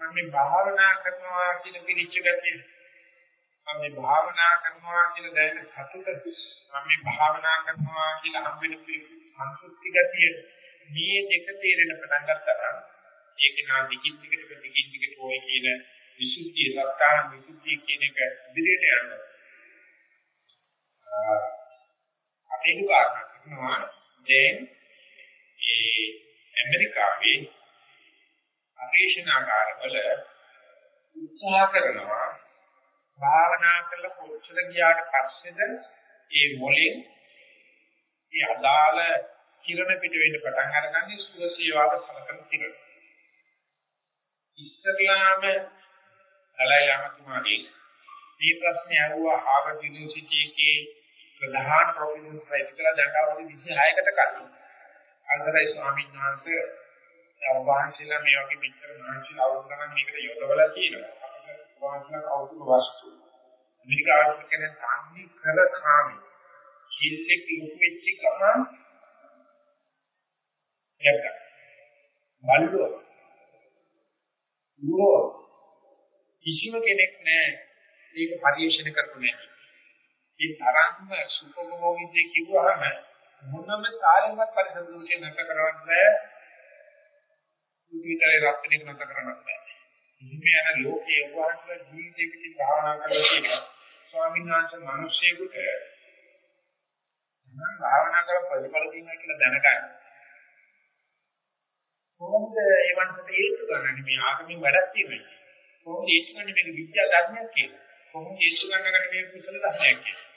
මම මේ භාවනා කරනවා කියන පිළිච්ච ගතිය මම මේ භාවනා කරනවා කියලා දැනෙන සතුට මම මේ භාවනා කරනවා කියලා හම්බෙන සංසුප්ති ගතිය මේ දෙක තේරෙන පටන් ගත්තා නම් ඒක නා දිගින් දිගට දිගින් දිගට ඔය කියන විසුද්ධිය සත්‍යාන විසුද්ධිය කියන එක ඉදිරියට යනවා. අපේ දුකාරණා කරනවා දැන් ඒ ඇමරිකාවේ අභිෂණාකාරවල උත්සාහ කරනවා භාවනා කරලා කොච්චර ගියාට පස්සේද ඒ මොලේ ඒ අදාළ කිරණ පිට වෙන්න පටන් අරගන්නේ සුවසේවාව සලකන කිරණ. ඉස්සරලාම අලයමතුමාගේ මේ ප්‍රශ්නේ අහුවා හාවර්ඩ් යුනිවර්සිටි එකේ ප්‍රධාන ප්‍රොෆෙසර් ප්‍රයිස්කලා දැන් අවුරුදු 26කට කලින් අල්තරයි ස්වාමීන් වහන්සේ වහන්සේලා මේ වගේ මෙච්චර මහන්සිලා අවුරුදු ගණන් මේකට යොදවලා තියෙනවා. වහන්සේලා කවුරුද වස්තු. අමරිකාවේ කියන සාන්ති කර කාමී. හිල්ලෙක් ලොකු වෙච්ච ගමන් යක. බල්ලෝ. ඌරෝ. කිසිම කෙනෙක් නැහැ මේක පරිශන කරපු නැහැ. ඒ තරම්ම සුඛභෝගීදී කිව්වහම මොනම කාලෙවත් පරිසර දෝෂේ නැත කරවන්න බෑ. විතරේ රත්නික නැත කරන්න බෑ. ඉන්නේ යන ලෝකයේ වහන්සේලා ජීවිතේ පිටි භාවනා කරලා තියෙනවා. ස්වාමීන් වහන්සේ මිනිස්සෙකුට මම භාවනා කර ප්‍රතිඵල දිනවා කියලා දැනගන්න. කොහොමද ඒ වන්සට හේතු ගන්නන්නේ මේ ආගමින් වැඩක් තියෙනවා. කොහොමද හේතු ගන්නේ මේක විද්‍යා ධර්මයක් කියලා. කොහොමද හේතු ගන්නකට මේ කුසල ධර්මයක් කියලා.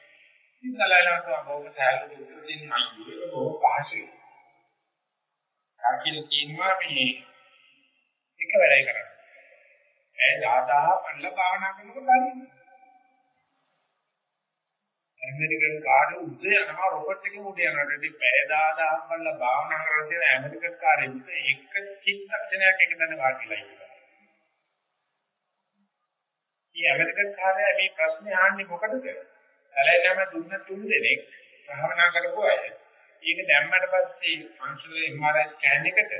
ඉතින් කලයිලාට බොහොම සෑහළු උත්තර දෙන්න මම බොහොම පහසුයි. කාකින කියනවා මේ එක වැඩයි කරන්නේ. ඒ 10000 පන්ල භාවනා කරනකොට හරියන්නේ. ඇමරිකන් කාර්ය උදේ යනවා රොබට් එකේ උඩ යනවා. ඉතින් පැය 10000 පන්ල භාවනා කරලා තියෙන ඇමරිකන් කාර්ය උදේ එක චිත්තක්ෂණයක් එක දන්න වාටිලා ඉන්නවා. මේ ඇමරිකන් කාර්යය මේ ප්‍රශ්නේ අහන්නේ මොකටද? ඇලෙනම දුන්න තුන් දෙනෙක් භාවනා කරපු අය. ඒක දැම්මට පස්සේ ෆන්ක්ෂනල් MRI ස්කෑන් එකට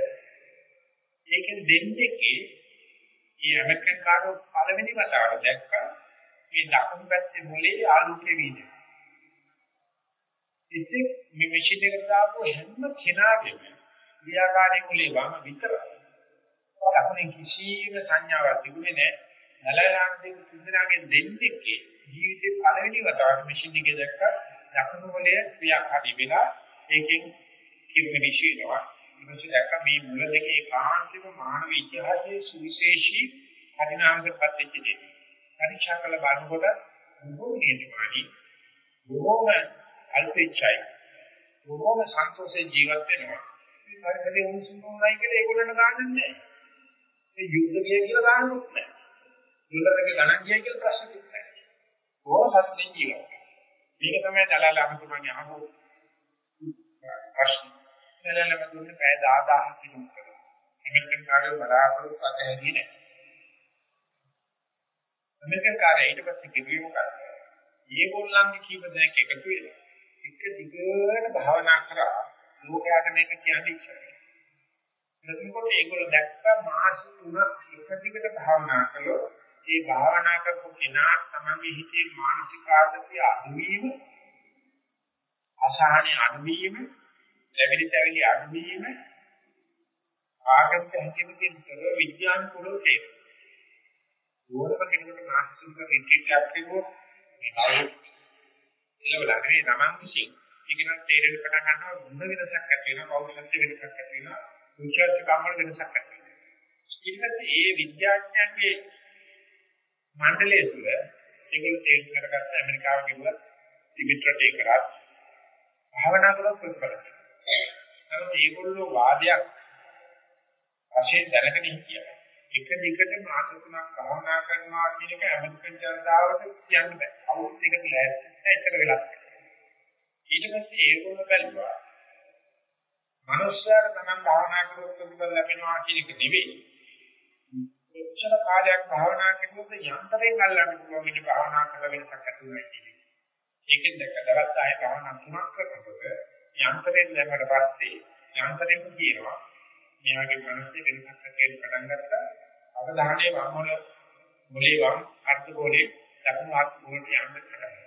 ඒකෙන් දෙන්නෙක්ගේ මේ ඇමරිකන් කාරෝ පළවෙනි වතාවට දැක්කා මේ දකුණු පැත්තේ මොලේ ආලෝකයේ වීද. ඉතින් මේ මැෂින් එකට දාපු හැම කෙනාගේම ක්‍රියාකාරී මොලේ වම විතරයි. දකුණේ කිසිම සංඥාවක් තිබුණේ නැහැ. නලයන්ගේ සින්දනාගේ දෙන්නෙක්ගේ ජීවිතේ පළවෙනි වතාවට මැෂින් එකේ දැක්කා දකුණු මොලේ ක්‍රියාකාරී වෙලා ඒකෙන් කිව්ව විශ්ේනවා. ඊපස්සේ දැක්ක මේ මුල දෙකේ කාන්තික මානව ඉතිහාසයේ සුවිශේෂී පරිණාමයකට පත්වෙච්ච දෙයක්. පරීක්ෂා කළ බලනකොට බොහෝ නියතමානි බොහෝම අල්පෙච්චයි බොහෝම සන්තෝෂයෙන් ජීවත් වෙනවා. මේ පරිසරයේ උණුසුම් උනායි කියලා ඒගොල්ලන්ට ගාන්නේ නැහැ. ඒ යුද්ධ කිය කියලා ගන්නෙත් නැහැ. යුද්ධක ගණන් කිය කියලා ප්‍රශ්නයක් නැහැ. බොහෝ සතුටින් ජීවත් මේක තමයි දලාල අමතුමාගේ අහපු ප්‍රශ්න. සැලලම දුන්නේ පැය 10000 කිලෝමීටර. ඇමරිකන් කාර්යය බලාපොරොත්තු අත හැදී නැහැ. ඇමරිකන් කාර්යය ඊට පස්සේ කිව්වේ මොකක්ද? මේගොල්ලන්ගේ කීප දෙනෙක් එකතු වෙලා එක දිගට භාවනා කරා ලෝකයට මේක කියන්නේ ඉච්චා. එතකොට ඒගොල්ලෝ දැක්ක මාස 3ක් එක දිගට භාවනා කළොත් ඒ භාවනා කරපු කෙනා තමයි හිතේ මානසික ආතතිය අඩුවීම අසහනය අඩුවීම ලැබිලි තැවිලි අඩුවීම ආගමික හැකියාවකින් තොර විද්‍යානුකූලව තේරෙනවා. ඕනම කෙනෙකුට මානසික රිට්‍රීට් එකක් තිබුණොත් මේ ඉලවලා නේ තමන් විසින් ඉගෙන තේරෙන්න පටන් ගන්නවා මුල වෙනසක් ඇති වෙනවා පෞද්ගලික වෙනසක් ඇති වෙනවා විචාරක කම්මල වෙනසක් ඇති වෙනවා. ඊට පස්සේ ඒ විද්‍යාඥයන්ගේ මණ්ඩලය තුළ ඒගොල්ලෝ තේරුම් කරගත්ත ඇමරිකාව කිව්වත් ටිබෙට් රටේ කරත් භාවනා කරලා ප්‍රතිඵල. නමුත් ඒගොල්ලෝ වාදයක් වශයෙන් දැනගෙන හිටියා. එක දිගට මාස තුනක් භාවනා කරනවා කියන එක ඇමරිකන් ජනතාවට කියන්න බෑ. අවුරුදු දෙක තුල ඇත්තට වෙලා. ඊට පස්සේ ඒගොල්ලෝ බැලුවා. මනුෂ්‍යයන් තමයි භාවනා කරොත් ප්‍රතිඵල ලැබෙනවා කියන එක නෙවෙයි. එච්චර කාලයක් භාවනා කරුවොත් යන්ත්‍රයෙන් අල්ලන්න පුළුවන් ඉන්න භාවනා කරලා වෙනසක් ඇති වෙනවා කියන්නේ. ඒකෙන් දැක දවස් 10 භාවනා තුනක් කරනකොට යන්ත්‍රයෙන් දැම්මට පස්සේ යන්ත්‍රයෙන් කියනවා මෙයාගේ මනසේ වෙනසක් ඇති වෙන්න පටන් ගත්තා. අවධානයේ වමවල මොලේ වම් අර්ථ ගෝලේ දකුණු අර්ථ ගෝලට යන්න පටන් ගන්නවා.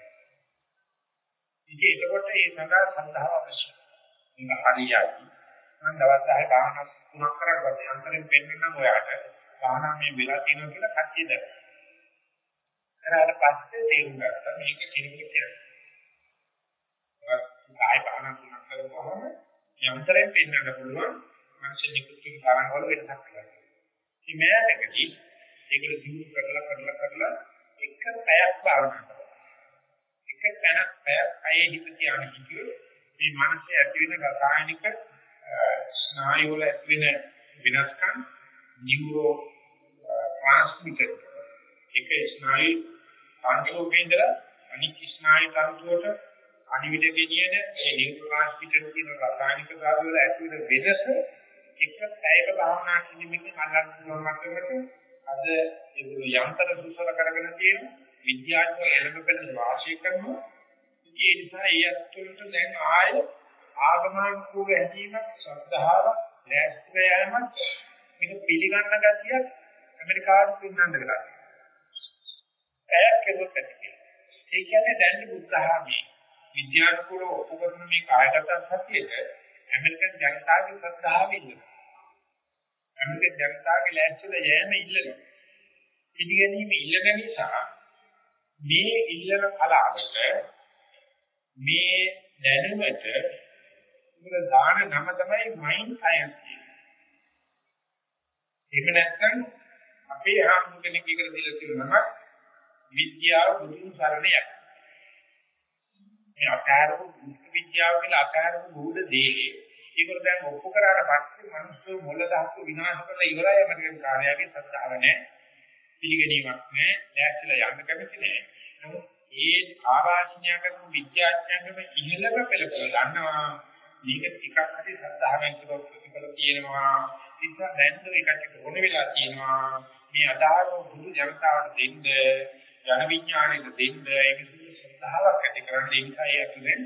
ඉතින් එතකොට ඒ සඳහා සද්ධාව අවශ්‍යයි. මේක හරියයි. මම දවස් 10 භාවනා තුනක් කරලා යන්ත්‍රයෙන් පෙන්නන්න ඔයාට භාවනා මේ වෙලා තියෙනවා කියලා කච්චි දැක්කා. ඊට පස්සේ තේරුම් ගත්තා මේක කෙනෙකුට කියන්නේ. ආයි භාවනා තුනක් කරපුවාම යන්ත්‍රයෙන් පෙන්වන්න පුළුවන් මම මනසේ නිකුත් වෙන තරංග වල වෙනසක් කරනවා. ඉතින් මෑතකදී ඒකට දිනු කරලා කරලා කරලා එක පැයක් භාවනා කරනවා. එක පැයක් පැයක් අයේ හිත තියාගෙන හිටියොත් මේ මනසේ ඇති වෙන රසායනික ස්නායු වල ඇති වෙන විනාශකම් නියුරෝ ට්‍රාන්ස්මිටර් එක ස්නායු තන්තුවක ඉඳලා අනිත් ස්නායු තන්තුවට අනිවිද ගෙනියන ඒ නියුරෝට්‍රාන්ස්මිටර් කියන රසායනික ධාතු වල ඇති වෙන වෙනස එක පැයක භාවනා කිරීමකින් අල්ලන්න පුළුවන් මට්ටමට අද ඒ යන්ත්‍ර සුසල කරගෙන තියෙන විද්‍යාඥයෝ එළඹ බැලුම් වාසිය කරනවා ඒ නිසා ඒ අත්තුලට දැන් ආය ආගමනුකූල හැදීමක් ශ්‍රද්ධාවක් ලෑස්ති යෑමක් මේක පිළිගන්න ගතියක් ඇමරිකාවට පින්නන්න වෙලා තියෙනවා. කෙරුවත් ඇති. ඒ කියන්නේ දැන් බුද්ධහමී විද්‍යානුකූල ඔපකරන මේ කායගත සත්‍යයට ඇමරිකන් ජනතාවගේ ශ්‍රද්ධාව ඉන්නවා. ඇමරිකන් ජනතාවගේ ලෑස්තිල යෑම ඉල්ලනවා. ඉදිගැනීම ඉල්ලන නිසා මේ ඉල්ලන කලාවට මේ දැනුමට උගල දාන නම තමයි මයින්ඩ් සයන්ස් කියන්නේ. එහෙම නැත්නම් අපේ ආත්ම කෙනෙක් කියලා දීලා තියෙනවා විද්‍යාව බුදුන් සරණයක්. මේ අකාරක විද්‍යාව කියලා අකාරක බුද්ධ දේහේ. ඒකල දැන් ඔප්පු කරාට පස්සේ මිනිස්සු මොළ දහතු විනාශ කරලා ඉවරයි අපේ කාර්යයේ සත්‍යාව නැහැ. පිළිගැනීමක් නැහැ. දැක්කලා යන්න කැමති නැහැ. නමුත් ඒ ආරාශනය කරපු විද්‍යාඥයන්ගම ඉහළම පෙළපොළ ගන්නවා මේක ටිකක් හරි සද්ධාවෙන් කරපු ප්‍රතිඵල තියෙනවා ඉතින් දැන් ඒකට ඕන වෙලා තියෙනවා මේ අදහස බුදු ජනතාවට දෙන්න ජන විඥාණයට දෙන්න ඒක ශ්‍රද්ධාවක් ඇති කරන්න ඒ නිසා ඒ අතුලෙන්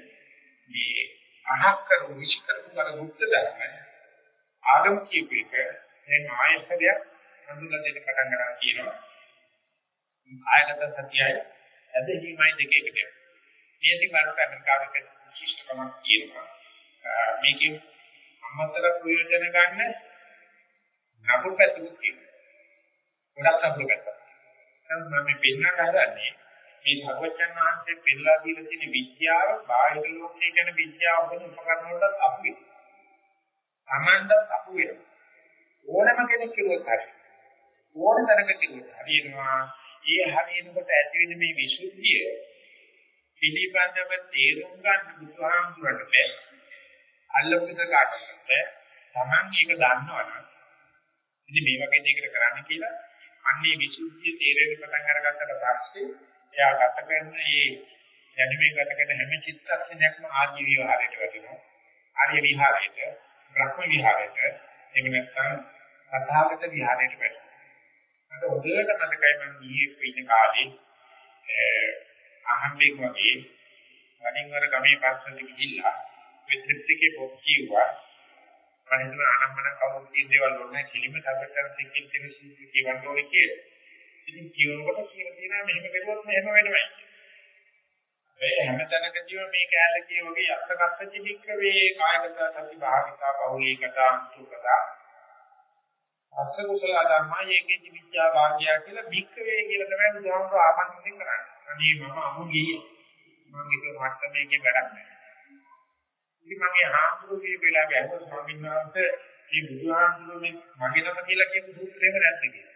මේ අහක් කරපු විශ්කරපු කර බුද්ධ ධර්ම ආගම කියපු එක මේ ආයතනයක් හඳුනා දෙන්න පටන් ගන්නවා කියනවා ආයතන සත්‍යයයි ඇදහිීමයි දෙක එකට යනවා. මේකේ වරක අමරිකාවේ විශිෂ්ටකමක් කියනවා. මේකේ අමතර ප්‍රයෝජන ගන්න නපුරු පැතුත් කියනවා. ගොඩක් නපුරු පැත්ත. මම මේ පෙන්නට හදන්නේ මේ භගවචන් වහන්සේ පෙන්නලා දීලා තියෙන විද්‍යාව බාහිර ලෝකයේ ගැන විද්‍යාව වන උපකරණ වලට අපු වෙනවා. Tamanda අපු වෙනවා. ඕනම කෙනෙක් කිව්වොත් හරි. ඕන තරක කිව්වොත් හරියනවා. ඒ හරියනකොට ඇති වෙන මේ විසුද්ධිය පිළිබඳව තේරුම් ගන්න බුදුහාමුදුරට බෑ. අල්ලපිට කාටද තමන් ඒක දන්නවනම් ඉතින් මේ වගේ දෙයකට කරන්න කියලා අන්නේ විසුද්ධිය තේරෙන්න පටන් අරගත්තට පස්සේ එයා ගත කරන මේ දැනුමේ ගත කරන හැම චිත්තක්ෂණයක්ම ආර්ය විහාරයට වැටෙනවා. ආර්ය විහාරයට, බ්‍රහ්ම විහාරයට, එහෙම නැත්නම් සතාගත විහාරයට වැටෙනවා. අද හොඳට මතකයි මම ඊයේ ඉන්න කාලේ අහම්බෙක් වගේ වලින් වර ගමේ පස්සට ගිහිල්ලා විත්‍ත්‍තිකේ පොත් කියුවා මම හිතුවා අනම්මන කවුරුත් කියන දේවල් වුණා කිලිම සබ්බතර දෙකකින් දෙක සීටි කියවන්න ඕනේ කියලා. ඉතින් කියනකොට කියලා තියෙනවා මෙහෙම කරුවොත් මෙහෙම වෙනවා. ඒ හැමතැනකදීම මේ කැලේ කිය වගේ අත්කස්සති වික්‍රවේ කායගත සති භාවිතා බහුලීකතා සුඛතා අස්ස කුසල ධර්මා යේකෙදි විද්‍යා වාග්ය කියලා භික්කවේ කියලා තමයි බුදුහාමුදුර ආපන්නෙන් කරන්නේ. අනේ මම අමු ගියේ. මම ඒක මට්ටමේකින් වැඩක් නැහැ. ඉතින් මගේ හාමුදුරුවෝ වෙලාවේ අහුව ස්වාමීන් වහන්සේ මේ බුදුහාමුදුරුවෝ මගේ නම කියලා කියපු සූත්‍රයම නැද්ද කියලා.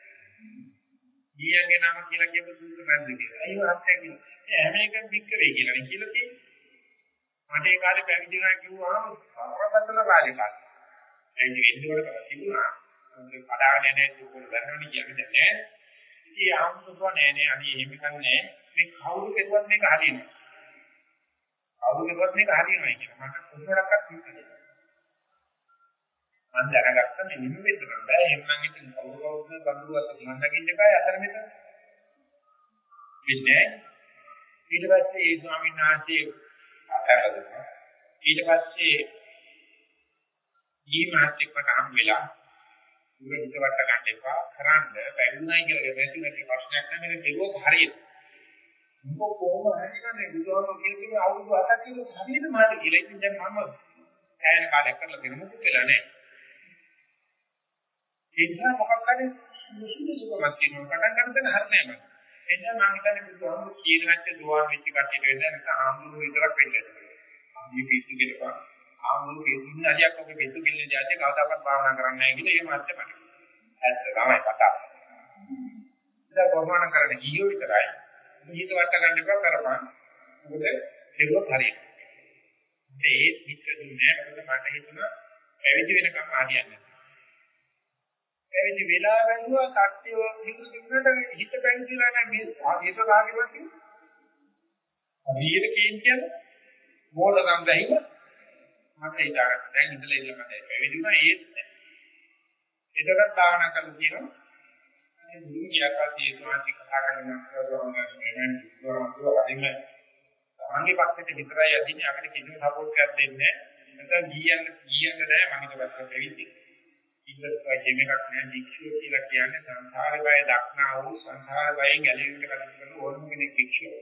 ඊයන්ගේ නම කියලා කියපු සූත්‍ර නැද්ද කියලා. අයියෝ අහත්තයා කියලා. ඒ හැම එකම භික්කවේ කියලා නේ කියලා තියෙන්නේ. මට ඒ කාලේ පැවිදි වෙනවා කිව්වහම අපරපතල කාලේ කාලේ. ඒ වෙන්නකොට තිබුණා. කඩාගෙන යන දුක ගන්නවනේ කියන්නේ නැහැ. ඉතින් ආම්සුකෝ නෑ නේ අනේ එහෙම කන්නේ මේ කවුරු කෙරුවත් මේක හරියනවා. කවුරු කෙරුවත් මේක හරියනවා කියන මට කොහොමඩක්වත් හිතෙන්නේ. මම දැනගත්ත මේ නිම වෙන්න බෑ. එහෙම නම් ඉතින් කවුරු කවුරුද බඳුරුවත් මම දකින්න එපා අතර මෙතන. ඉන්නේ ඊට පස්සේ ඒ ස්වාමීන් වහන්සේ අතහැරලා දුන්නා. ඊට පස්සේ ඊ මාත්‍යක් වට හම් වෙලා උග හිතවට ගන්න එපා කරන්න බැරිුණයි කියලා වැසි නැති ප්‍රශ්නයක් නැහැ මේක දෙවොත් හරියට. මොකෝ කොහොම හරි කරන්නේ බුදුහාම කියන්නේ අවුරුදු 7ක් කියලා හරියට මාත් කියලා ඉතින් දැන් මම ඈන කාලයක් කරලා දෙන මොකද කියලා නෑ. ඒ නිසා මොකක් හරි සුසුසුකමක් තියෙනවා පටන් ගන්න තැන හරියම. ඒ නිසා මම හිතන්නේ බුදුහාම කියන නැත්තේ දුවාන් වෙච්ච කට්ටියට වෙන්න නැත්නම් ආම්දුරු විතරක් වෙන්න ඇති. මේ පිස්සු කෙලපා ආමුණු කෙලින් අලියක් ඔබ බෙතු කෙල්ල જાතිය කවදාකවත් භාවනා කරන්නේ නැහැ කියලා ඒ මාත්‍ය මට. ඇත්ත තමයි කතාව. ඉතින් ප්‍රමාණ කරන්න ගියෝ විතරයි. හිත වට ගන්න එපා කරපන්. මොකද කෙරුවොත් හරියට. ඒ හිත දුන්නේ මොකද මට හිතුණා පැවිදි වෙනකම් හරියන්නේ පැවිදි වෙලා බැලුවා කට්ටිය හිතුනට හිත පැවිදිලා නැහැ මේ ආගියට කාගේවත් හරියට කියන්නේ මොළගම් ගහිම මට හිතාගත්තා දැන් ඉඳලා ඉන්න මට පැවිදි වුණා ඒත් එතකොට භාවනා කරලා කියනවා අනේ දුරු කියාපාතිය සමාධි කතා කරන කරනවා නම් තමන්ගේ පැත්තට විතරයි අදින්නේ අපිට කිසිම සපෝට් එකක් දෙන්නේ නැහැ නැත්නම් ගියන්න ගියන්න නැහැ මම හිතුවා පැවිදි ඉන්නකයි දෙමයක් නෑ වික්ෂුව කියලා කියන්නේ සංසාර බය දක්නා වූ සංසාර බයෙන් ගැලවෙන්න කටයුතු කරන ඕනම කෙනෙක් වික්ෂුව.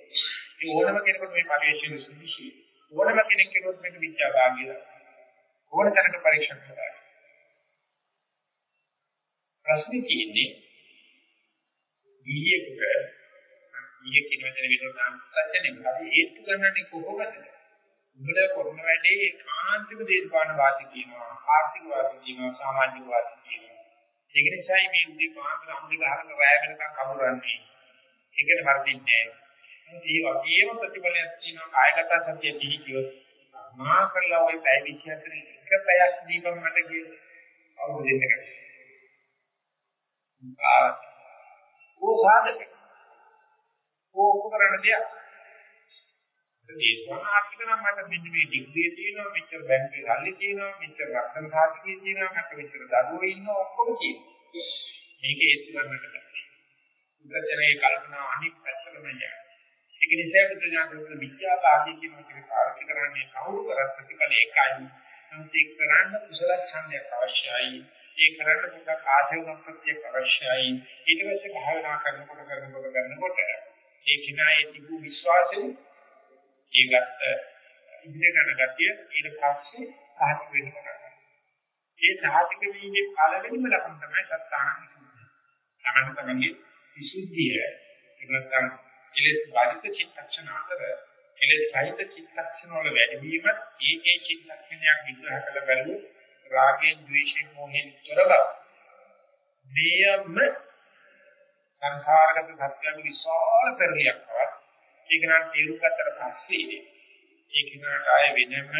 ඒ ඕනම කෙනෙකුට මේ පරිශ්‍රණ සුදුසුයි. ඕනම කෙනෙක් කෙරුවොත් මේක විචා භාගිය. ඕන තැනක පරීක්ෂා කරලා. ප්‍රශ්නේ තියෙන්නේ ගිහියෙකුට ගිහිය කියන වචනේ විනෝදාන් සත්‍යනේ අපි ඒත්තු ගන්නන්නේ කොහොමද? උඹලා කරන වැඩේ කාන්තික දේශපාලන වාදී කියනවා ආර්ථික වාදී කියනවා සමාජික වාදී කියනවා ඒක නිසායි මේ උදේ පාන්දර අමුඩි ගහන රැය වෙනකන් කවුරුන්නේ ඒකට වර්ධින්නේ නැහැ ඒ වගේම ප්‍රතිඵලයක් තියෙනවා. කායගත සත්‍ය දිහි කියොත්. මා කරලා ওই පැය 24 එක පැයක් දීපම් මට කියලා. අවුරුදු දෙකක් ආ. ඕ සාධක. ඕ උපකරණ දෙයක්. ඒ සමාර්ථික නම් මට මෙන්න මේ ඩිග්‍රිය තියෙනවා මෙච්චර බැංකුවේ සල්ලි තියෙනවා මෙච්චර රක්ෂණ සාධකයේ තියෙනවා මට මෙච්චර දරුවෝ ඉන්නවා ඔක්කොම තියෙනවා. මේක ඒත් ගන්නට බැහැ උදැසනේ කල්පනා අනිත් පැත්තටම යනවා. ඒක නිසා බුදුනාගම විද්‍යා භාගී කියන එක පාවිච්චි කරන්නේ කවුරු කරත් ප්‍රතිඵල එකයි නමුත් ඒක කරන්න කුසල ඡන්දයක් අවශ්‍යයි ඒ කරන්න පොඩක් ආධිවන ප්‍රත්‍යක් අවශ්‍යයි ඊට පස්සේ භාවනා කරනකොට කරනකොට කරනකොට ඒ කිනායේ තිබු විශ්වාසෙ ඒකට ඉඳ ගන්න ගතිය ඊට පස්සේ සාහිත වෙන්න පටන් ඒ සාහිතික වීමේ පළවෙනිම ලක්ෂණ තමයි සත්‍යාන විසුද්ධිය. තමයි තමයි විසුද්ධිය. එනකම් කෙලෙස් බාධිත චිත්තක්ෂණ අතර කෙලෙස් සහිත චිත්තක්ෂණ වල වැඩිවීම ඒ ඒ චිත්තක්ෂණයක් විග්‍රහ කළ බැලුවොත් රාගයෙන් ද්වේෂයෙන් මොහෙන් තොරව මෙයම සංඛාරගත සත්‍යයේ විශාල පෙරලියක් බවත් ඒක නම් තේරුම් ගත්තට පස්සේ ඒක නට ආය වෙනම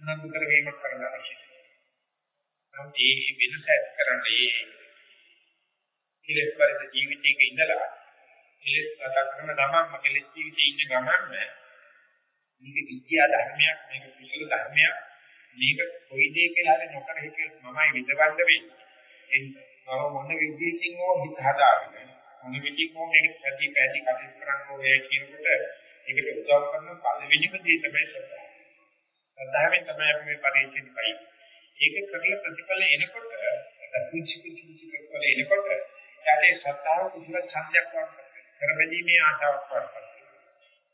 නන්දු කරවීමක් කරන්න අවශ්‍යයි. නමුත් මේ වෙනස ඇති කරන්නේ කෙලෙස් පරිත ජීවිතයක ඉඳලා කෙලෙස් ගත කරන ගමන්ම කෙලෙස් ජීවිතේ ඉන්න ගමන්ම මේක විද්‍යා ධර්මයක් මේක කුසල ධර්මයක් මේක කොයි දෙයක කියලා හරි නොකර හිටියොත් මමයි විඳවන්න වෙන්නේ. ඒ මොන විද්‍යාවකින් හෝ හිත හදාගෙන මොන විදිහකෝ මේක පැති පැති කටයුතු කරන්න ඕනේ කියනකොට ඒකට උදව් කරන පළවෙනිම දේ තමයි ශ්‍රද්ධාව. ශ්‍රද්ධාවෙන් තමයි අපි මේ පරිච්ඡේද වෙයි. ඒක කරලා ප්‍රතිඵල එනකොට පුංචි පුංචි පුංචි ප්‍රතිඵල එනකොට යාට ශ්‍රද්ධාව කුසල ඡන්දයක් වඩ කරබැදීමේ ආශාවක් වඩ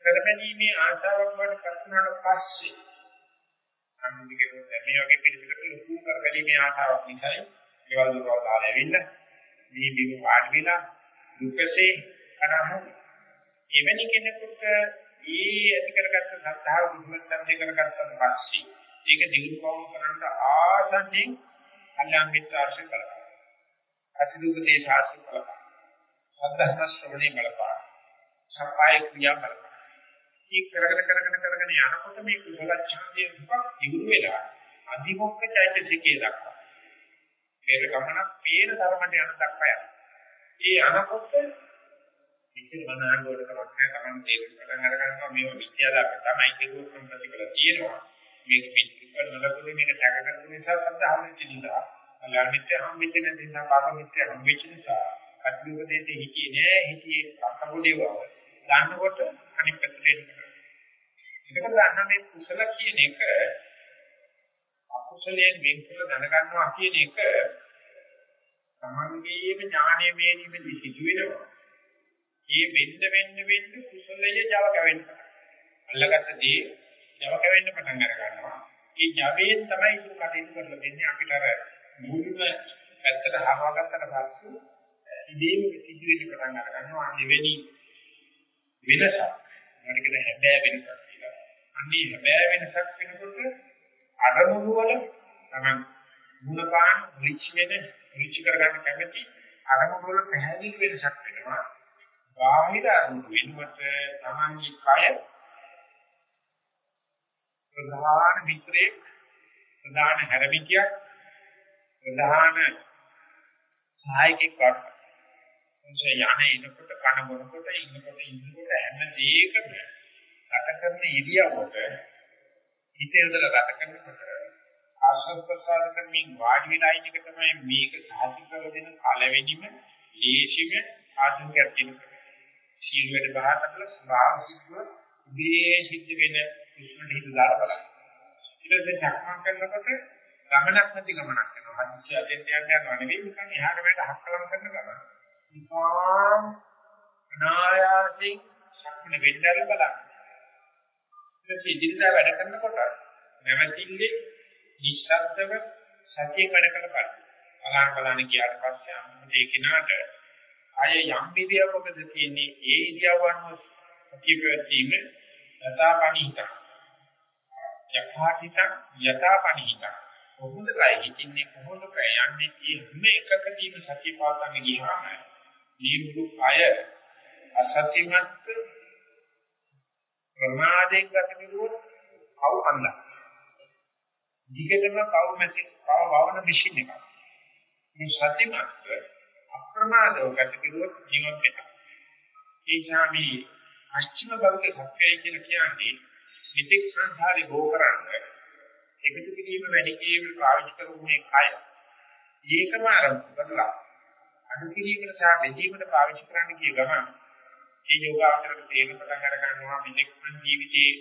කරබැදීමේ ආශාවක් වඩ කරනාට පස්සේ අනිත් මේ වගේ පිළිතුරකට ලොකු කරබැදීමේ ආශාවක් නිසායි ඒවල් දුරවල් දාලා ඇවිල්ලා මේ බිම වාඩි වෙලා දුකසේ අනහ එවැනි කෙනෙකුට ඒ ඇති කරගත්ත සත්‍තාව බුදුමත්ත්‍ය කරගත්තට පස්සේ ඒක දිනු කවුරු කරන්න ආසන්නෙන් අල්ලාමිත ආශ්‍රය බලපාන. අතිදුකේ සාස්ත්‍ය බලපාන. සද්ධර්ම ශ්‍රවණේ බලපාන. සප්පාය ක්‍රියා බලපාන. මේ කරගෙන කරගෙන කරගෙන යනකොට මේ කුසල ඡන්දයේ දුක් දිනු වෙලා අධිමොක්ඛ චෛතසිකේ දක්වා. මේක ගමනක් පේන තරමට යන දක්වා යනවා. ඒ අනකොට විචිත මනාංගවල කමක් නැහැ Taman තේරුම් ගන්න අර ගන්නවා මේව විද්‍යාවක් තමයි ඒක ප්‍රතිඵල තියෙනවා මේක පිටිපස්ස නලකුනේ මේක තක කරන නිසා සද්ධාවෙන් කියනවා අලර්මිත හම්බෙච්ච නිසා පාරමිත්‍ය හම්බෙච්ච නිසා අද්භූත දෙයට හිතියේ නෑ හිතියේ අත්පොඩේ වව ගන්නකොට අනිත් පැත්තට එනවා ඒකද ගන්න මේ කුසල කියන එක අකුසලයෙන් වෙන් කරලා දැනගන්නවා කියන එක තමන්ගේම ඥානය මේනිමෙදි සිදු වෙනවා. මේ වෙන්න වෙන්න වෙන්න කුසලයේ Java කැවෙන්න. අල්ලගත්ත දේ Java කැවෙන්න පටන් අර ගන්නවා. මේ Javaෙන් තමයි ඉතුරු කටයුතු කරලා දෙන්නේ අපිට අර මුලින්ම පැත්තට හරවාගත්තට පස්සේ ඉදීම සිදු වෙන්න පටන් අර ගන්නවා. එවැනි වෙනසක්. මොකද කියන හැබෑ වෙනසක් කියලා. අන්නේ හැබෑ වෙනසක් වෙනකොට අරමුණු වල තමයි මුණ පාන මුලිච්ච වෙන මුලිච්ච කරගන්න කැමති අරමුණු වල පැහැදිලි වෙනසක් වෙනවා. බාහිර අරමුණු වෙනුවට තමන්ගේ කය ප්‍රධාන මිත්‍රේ ප්‍රධාන හැරමිටියක් ප්‍රධාන සහායකෙක් වට. එනිසා යන්නේ ඉනකොට කන බොනකොට ඉන්නකොට ඉන්නකොට හැම දෙයකම ගත කරන ඉරියව්වට හිතේ ඉඳලා ගත කරනකොට ආශ්‍රව ප්‍රසාර කරමින් වාඩි වෙලා ඉන්න එක තමයි මේක සාධි කර දෙන පළවෙනිම ලේසිම ආධුනිකයක් කියනවා. සීල වැඩ බහතකල ස්වාභාවිකව මේ සිද්ධ වෙන විශ්ව හිත දාලා බලන්න. ඊට පස්සේ චක්මන් කරනකොට ගමනක් නැති ගමනක් කරනවා. හදිසි අතෙන් යන්න යනවා නෙවෙයි නිකන් එහාට මෙහාට හක්කලම් කරන ගමන. නිකන් අනායාසයෙන් සක්මන වෙන්නල බලන්න. ඊට ඉදිරියට වැඩ කරනකොට නැවතිල්ලේ නිස්සද්දව සතිය වැඩ කරන බලන්න. බලන්න බලන්න ගියාට පස්සේ අම්මේ කිනාට අය යම් විදියකද තියෙන්නේ ඒ ඉරියව්වන් සතිය පැවැත්වීම යථාපනිහිත. යථාපිත යථාපනිහිත. කොහොමද කය හිතින්නේ කොහොමද කය යන්නේ මේ හැම එකකදීම සතිය පාතන්න ගියාම මේ මුළු කය අසතිමත් ප්‍රමාදයෙන් ගත කෙරුවොත් කව් අල්ලන. දිගටම කව් මැසි කව් වවන මැෂින් එකක්. මේ සතිමත් අප්‍රමාදව ගත කෙරුවොත් ජීවත් වෙනවා. ඒ ඥාමි පස්චිම බෞද්ධ සත්‍යය කියලා කියන්නේ විතික් සංසාරේ භෝ කරන්නේ එකතු කිරීම වැඩි කිරීම පාවිච්චි කරපු මේ කය. ඒකම ආරම්භ කරලා අඩු කිරීමට සහ බෙදීමට පාවිච්චි කරන්න කිය ගමන් මේ යෝගාචරක තේරුම් පටන් අර ගන්නවා මිලෙක්මන් ජීවිතේ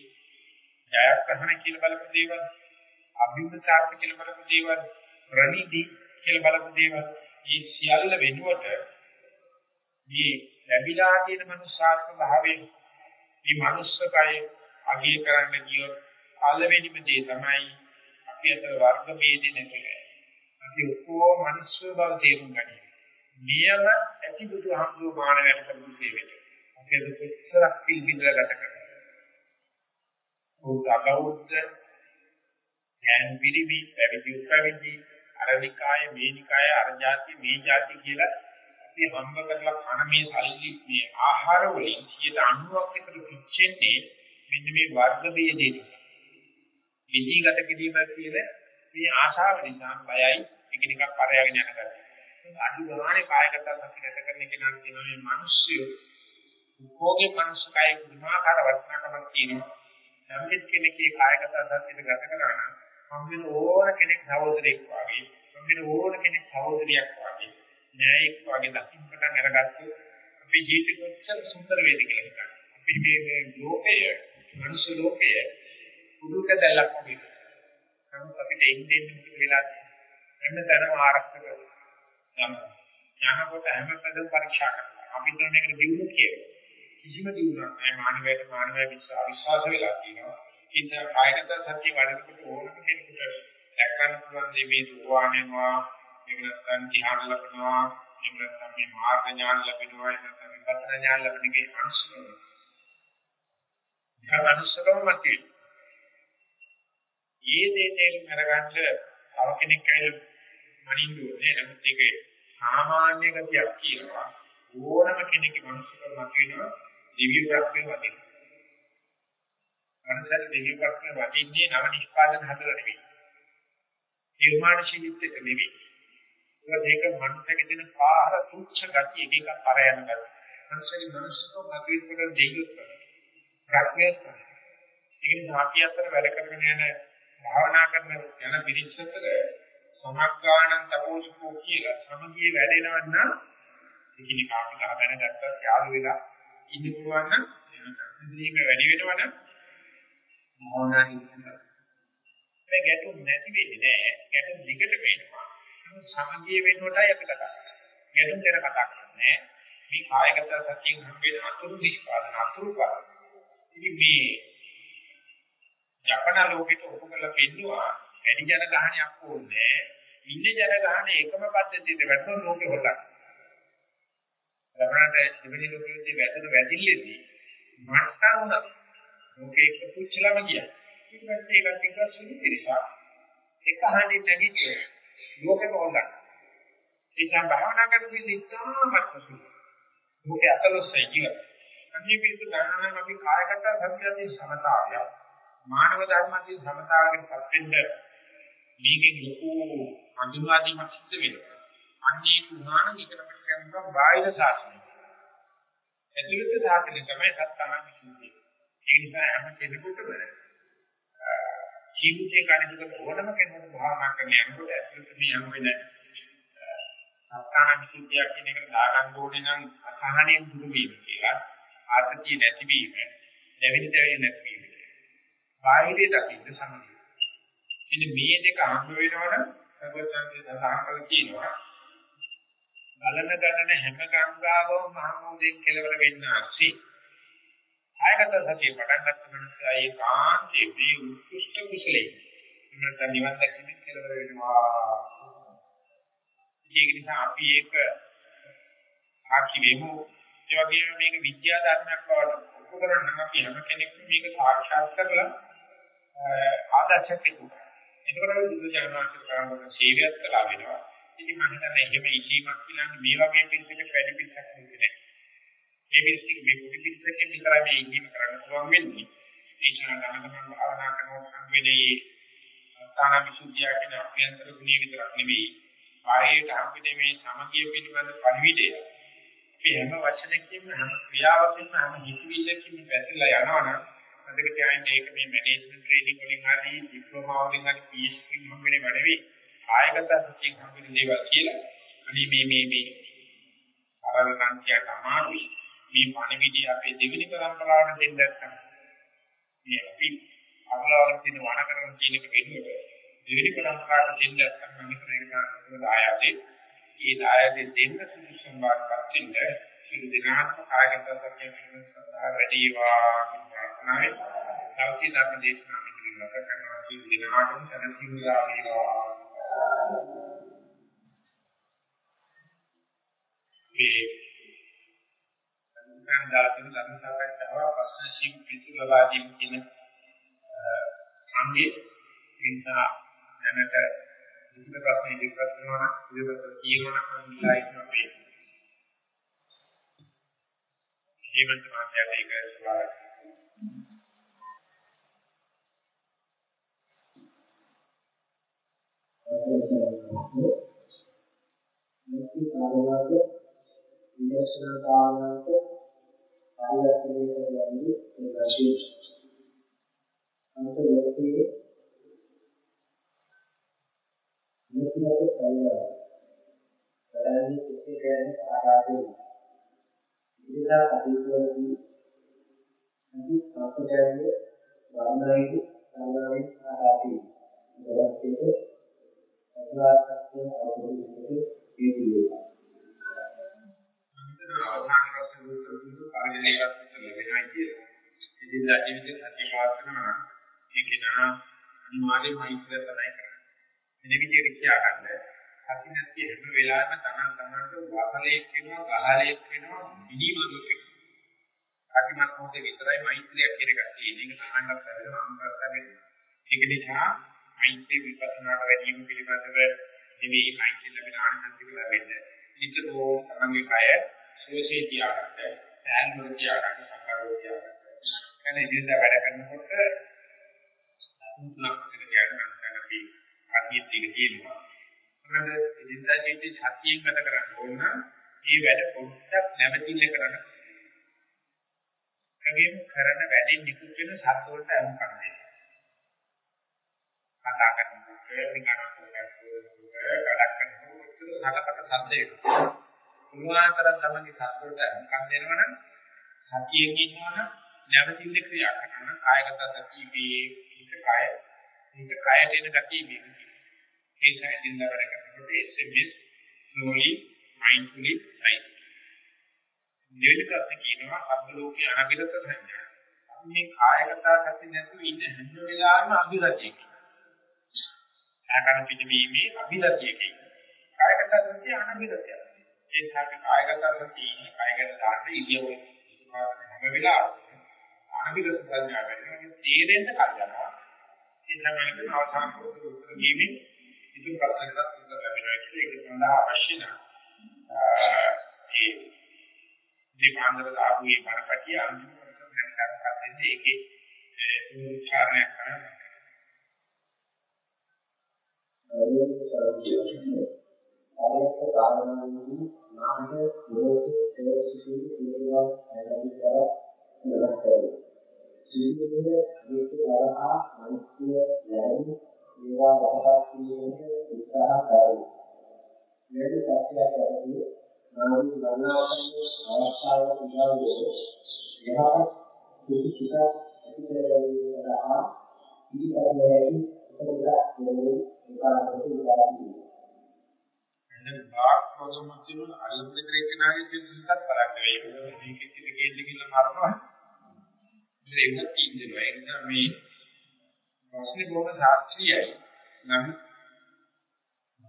ජයග්‍රහණ කියලා බලපු දේවල් අභිමතාර්ථ කියලා බලපු දේවල් ප්‍රණීති කියලා බලපු දේවල් මේ සියල්ල වෙනුවට මේ ලැබිලා තියෙන මනුෂ්‍යාත්ම භාවයෙන් මේ මනුස්සකය අගය කරන්න ගියොත් පළවෙනිම දේ තමයි අපි අතර වර්ග ભેදේ නැතිලා. අපි ඔක්කොම මිනිස්සු බව තේරුම් ගනිමු. නියම ඇති බුදුහාමුදුරුවෝ මානවයට කරපු සේවයට. අපි අද කොච්චරක් පිළිබිඳලා ගත කරනවා. උදාගෞද්ද යන් පිළිවි පැවිදි උපවිදි අරනිකාය මේනිකාය අරජාති මේ જાති කියලා අපි හම්බ කරලා කන මේ සල්ලි මේ ආහාර වලින් 90ක් විතර පිච්චෙන්නේ මෙන්න මේ වර්ග ભેදේ. විදීගත කිරීම කියන මේ ආශාව නිසා බයයි එකිනෙකක් පරයාගෙන යන ගතිය. අඩු ගානේ කායගත සති ගත කරන කෙනා කියන මේ මිනිස්සු උපෝගේ මනසකයි පුදුමාකාර වටිනාකමක් තියෙනවා. නම් කෙනෙක්ගේ කායගත සතියට ගත කරා නම් මම වෙන ඕන කෙනෙක් සහෝදරයෙක් වගේ, මම වෙන ඕන කෙනෙක් සහෝදරියක් වගේ, න්යායික වගේ දකින්න පටන් අරගත්තොත් අපේ ජීවිත කොච්චර සුන්දර වේද කියලා හිතන්න. අපි මේ ලෝකය, මනුෂ්‍ය ලෝකය පුදුක දැල්ලක් වගේ. නමුත් අපිට ඉන්නේ මුතු වෙලා හැමතැනම ආරක්ෂක යම් යනකොට හැමතැනම පරීක්ෂා කරනවා. අපි මේකට දියුණු කියනවා. කිසිම දියුණුවක් නැහැ මානවයට මානවය විශ්වාස වෙලා තියෙනවා. ඉතින් කායගත සත්‍ය වඩනකොට ඕනම කෙනෙකුට දැක්කන්න පුළුවන් දේ මේ දුවාණයනවා, එහෙම නැත්නම් ධ්‍යාන ලබනවා, එහෙම නැත්නම් මේ මාර්ග ඥාන ලැබෙනවා, එහෙම නැත්නම් විපස්සනා ඥාන ලැබෙන එකේ අනුසරණය. ඒක අනුසරණය මතයි. ඒ දේ තේරුම් අරගන්න තව කෙනෙක් ඇවිල්ලා මනින්දුනේ නමුත් ඒක සාමාන්‍ය ගතියක් කියනවා ඕනම කෙනෙක්ගේ මනසකට මතුවෙනවා දිව්‍ය ප්‍රඥාව වදිනවා. අනිත් දිව්‍ය ප්‍රඥාව වදින්නේ නව නිෂ්පාදන හදලා නෙවෙයි. නිර්මාණශීලීත්වයට නෙවෙයි. ඒක මනුස්සයෙක් දෙන පාහර තුච්ච ගතිය එක එක පර යන ගතිය. මනුස්සයෙක් මනුස්සකව මතුවෙනකොට දෙවියෝ ප්‍රඥාව. ඒ නිසා අපි අතර වැඩ කරගෙන යන භාවනා කරන යන පිළිච්ඡතර සමග්ගාණන් තපෝසුකෝ කියලා සමගිය වැඩෙනව නම් ඉතින් කාපි ගහ දැනගත්තා යාළු වෙලා ඉන්න පුළුවන් නම් ඉතින් වැඩි වෙනවනම් මොනවායි මේ ගැටුම් නැති වෙන්නේ නැහැ. ගැටුම් දිගට වෙනවා. සමගිය වෙනකොටයි අපි කතා කරන්නේ. ගැටුම් ගැන කතා කරන්නේ මේ කායගත සත්‍යයෙන් හම්බෙන අතුරු නිෂ්පාදන අතුරු පාන ඉතින් මේ ජපන ලෝකෙට ඔප කරලා පෙන්නවා වැඩි ජන ගහණයක් ඕනේ ඉන්න ජන ගහණේ එකම පද්ධතියද වැටුණු ලෝකෙ හොල්ලන්නේ ලබනට දෙවෙනි ලෝකයේදී වැටෙන වැදිල්ලේදී මට්ටම් උනා. ලෝකේ පුච්චලම ගියා. ඊට පස්සේ ඒකත් එක්ක සුළු පිළිසක් එක හඬින් නැගිටින ලෝකෙම හොල්ලන්න. ඒ තමයි භාවනා කරන පිළිස්සාමත් සුළු. ලෝකයේ අතලොස්සයි ජීවිත. අනිත් පිටු ගණනම අපි කායගත සත්‍යයේ සමතාවය. මානව ධර්මයේ සමතාවයකට පත් වෙන්න මේකෙන් ලොකු අඳුනාදීමක් සිද්ධ වෙනවා. අන්නේ කුණාන විකරමක කරනවා බාහිර සාසනය. ඇතුළත සාසනය තමයි සත්‍යමයි කියන්නේ. ඒ නිසා හැම කෙනෙකුටම ජීවිතේ කණිදුක ඕනම කෙනෙකුට භාවනා කරන්න යනකොට ඇතුළත මේ යම් වෙන සත්‍යාන විසුද්ධිය කියන එකට දාගන්න ඕනේ නම් අසහනෙන් දුරු වීම කියලා ආතතිය නැතිවීම, දෙවිනි දෙවිනි නැතිවීම. බාහිරේ දකින්න සම්පූර්ණ. ඉතින් මේ දෙක හම්බ වෙනවනම් සර්වඥාන්සේ සඳහන් කළ කියනවා ගලන ගලන හැම ගංගාවම මහමෝදෙන් කෙලවර වෙන්න ඇති. ආයකට සතිය පටන් ගන්න මිනිස්සු ඒ කාන්තේ මේ උත්කෘෂ්ඨ කුසලයේ ඉන්නත නිවන් දැකීමෙන් කෙලවර වෙනවා. ඒක නිසා අපි ඒක සාක්ෂි වෙමු. ඒ වගේම මේක විද්‍යා ධර්මයක් බවට ඔප්පු කරන්න අපි හැම කෙනෙක්ම මේක සාක්ෂාත් කරලා ආදර්ශයක් වෙනවා. එතකොට බුදු ජානනාථ කරන සේවයක් කළා වෙනවා. ඉතින් මම හිතන්නේ එහෙම ඉල්ලීමක් කියලා මේ වගේ පිළිපිට වැඩි පිටක් නෙවෙයි. මේ පිළිසික මේ පොඩි පිළිසකේ විතරයි මේ ඉල්ලීම කරන්න පුළුවන් වෙන්නේ. ඒ නිසා ගමන භාවනා කරනකොට හම්බෙන්නේ ස්ථාන විසුද්ධිය කියන අභ්‍යන්තර ගුණය විතරක් නෙවෙයි. ආයෙත් හම්බෙන්නේ මේ සමගිය පිළිබඳ පරිවිදය. අපි හැම වචනකින්ම හැම ක්‍රියාවකින්ම හැම හිතවිල්ලකින්ම පැතිරලා යනවනම් මතක තියාගන්න මේක මේ මැනේජ්මන්ට් ට්‍රේනින් වලින් හරි ඩිප්ලෝමා වලින් හරි PhD වලින් හම්බෙන්නේ වැඩවි. ආයගත සත්‍යයෙන් හම්බෙන දේවල් කියලා. අනේ මේ මේ මේ අරල නම් කියට අමාරුයි. මේ පණිවිඩය අපේ දෙවෙනි පරම්පරාවට දෙන්න නැත්නම් මේ අපි අරලවල් තියෙන වණ කරන කියන එක වෙනුවට දෙවෙනි පරම්පරාවට දෙන්න නැත්නම් මම හිතන එක තමයි ආයතේ. ඒ ආයතේ දෙන්න සුදුසුම් වාක්‍යයක් දෙන්න සිල් දිනාත්ම කායගත සත්‍යයෙන් සඳහා වැඩිවා කියන ප්‍රාර්ථනාවේ සෞඛ්‍ය ධර්ම දේශනා පිළිබඳව කරනවා සියලු දෙනාටම සැනසීමලා වේවා මේ සංදාතන ධර්ම සාකච්ඡාව ප්‍රශ්න ශීප් පිටු ලබා දීම කියන අංගේ නිසා දැනට විවිධ ප්‍රශ්න ඉදිරිපත් කරනවා නම් ඉදිරිපත් කියනවා නම් මම ඉල්ලා ඉන්නවා මේ ජීවන්ත මාත්‍යට ඒක සුවාරයි. මුක්ති කාරණාවක විදර්ශනා කාරණාවක පරිවර්තනය කරන්නේ ඒ වශයෙන් අන්ත ලෝකයේ මුක්තියට කල්ලා වැඩි කිසි කෙනෙක් ආකාරයෙන් ඉරිදා කටයුතුවලදී අදි සාපජාරිය වර්ණයිද සංගාමී ආදී දවස්කේ අදවාසක්යෙන් අවබෝධ හේතුවේ අවධාන රසන උතුරු කාර්යලේකත් ලැබෙනවා කියලා. ඉතින් ජීවිත සත්‍ය පාත්‍රනා ඒක නා අනිවාර්යයෙන්ම ඉස්සර තමයි කරන්නේ. මේ විදිහට කියා ගන්න සති නැති හැම වෙලාවෙම තමන් තමන්ට වාසලයක් වෙනවා ගහලයක් වෙනවා මිනිමදුක් වෙනවා සතිමත් මොහොතේ විතරයි මෛත්‍රියක් කියන එක තියෙන්නේ ඒක තමන්ට කරගෙන අම්බරට වෙනවා ඒක නිසා මෛත්‍රී විපස්සනාට වැඩිම පිළිබඳව නෙවෙයි මෛත්‍රී ලැබෙන ආනන්දික ලැබෙන්නේ නිතරම තමන්ගේ කය සෝසේ තියාගන්න සෑහන තියාගන්න සංකාරෝ තියාගන්න එනේ ඉදිරියට වැඩ කරනකොට ලකුණක් විතර ගන්න නම් අපි අනිත් ටික තියෙනවා මොකද ඉදින්දා ජීවිතේ සතියෙන් ගත කරන්න ඕන නම් මේ වැඩ පොඩ්ඩක් නැවතිල්ල කරන්න. කගෙන් කරන වැඩෙන් නිකුත් වෙන සත් වලට අනුකම් දෙන්න. කතා කරනකොට විකාරක කඩක් කරනකොට නලකට සද්ද වෙනවා. උන්වහන්තරන් තමයි සත් වලට අනුකම් දෙනවනම් සතියෙන් ඉන්නවනම් නැවතිල්ල ක්‍රියා කරනවා. කායගත සතියේ හිත කාය හිත කායට එන ගතිය මේක. ඒ සැදින්ද වැඩ කරනකොට SMS slowly mindfully right. දෙවෙනි ප්‍රශ්නේ කියනවා අභිලෝකී අනබිරත සංඥා. අපි මේ කායගත සති නැතුව ඉන්න හැම වෙලාවෙම අභිරතියක. ආකාර පිටවීමේ අභිරතියක. කායගත සතිය අනබිරතිය. ඒ නිසා අපි කායගත සතිය කායගත දාන්න ඉලියව හැම වෙලාවෙම අනබිරත සංඥා වෙනවා. තේරෙන්න කල් යනවා. ඒ තමයි කියන අවසාන කොට උත්තර දීමේ ඉතින් ප්‍රශ්නකට උත්තර ලැබෙනවා කියලා ඒක සඳහා අවශ්‍ය නැහැ. ඒ දීපාන්දර ආපුවේ මරපටිය අන්තිම කොටස දැනගන්න දෙන්නේ ඒකේ උච්චාරණයක් කරනවා. ඒක සරලයි. ආයත කාරණාවේදී නාමක විරෝධ හේතුසිතේ කියනවා ඇලවි කර ඉලක්ක කරනවා. සීලයේ හේතු කරහා අනිත්‍ය යැයි ඒවා රහතක් කිරීමේ උත්සාහ කරනවා. මේක සත්‍යයක් ඇරදී නාමී ගණනාවකගේ අවස්ථාවක උදාවෝ එහා කිසික ඇති කරගැනීම සඳහා පිළිපැදෙන්නේ උපදෙස් දෙන්නේ ඒකාන්තයෙන් උදාහරණයක්. දැන් බාක්කෝසම කියන අල්ලපු දෙකේනාගේ පිළිසුත්තක් බලන්න වෙයි. මේක ඉතින් කේන්ද කියලා මරනවා. ඒක තියෙනවා. ඒ නිසා මේ ප්‍රශ්නේ බොහොම සාස්ත්‍රීයයි. නම්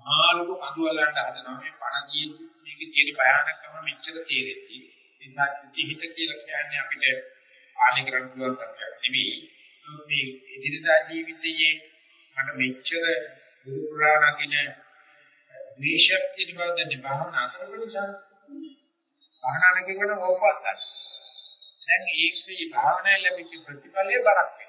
මාළුක කඳුවලන්ට හදනවා මේ පණ කියන මේක තියෙන භයානකම මෙච්චර තේරෙද්දි ඒ නිසා හිත කියලා කියන්නේ අපිට පාලනය කරන්න පුළුවන් තත්ත්වයක් නෙවෙයි. මේ ඉදිරියදා ජීවිතයේ මට මෙච්චර ගුරු පුරාණකින ද්වේෂයක් කියන බව දැන් භාවනා කරන නිසා භාවනා කරනකොට ඕපත් දැන් ඒකේ භාවනාවේ ලැබිච්ච ප්‍රතිඵලය බරක් වෙනවා.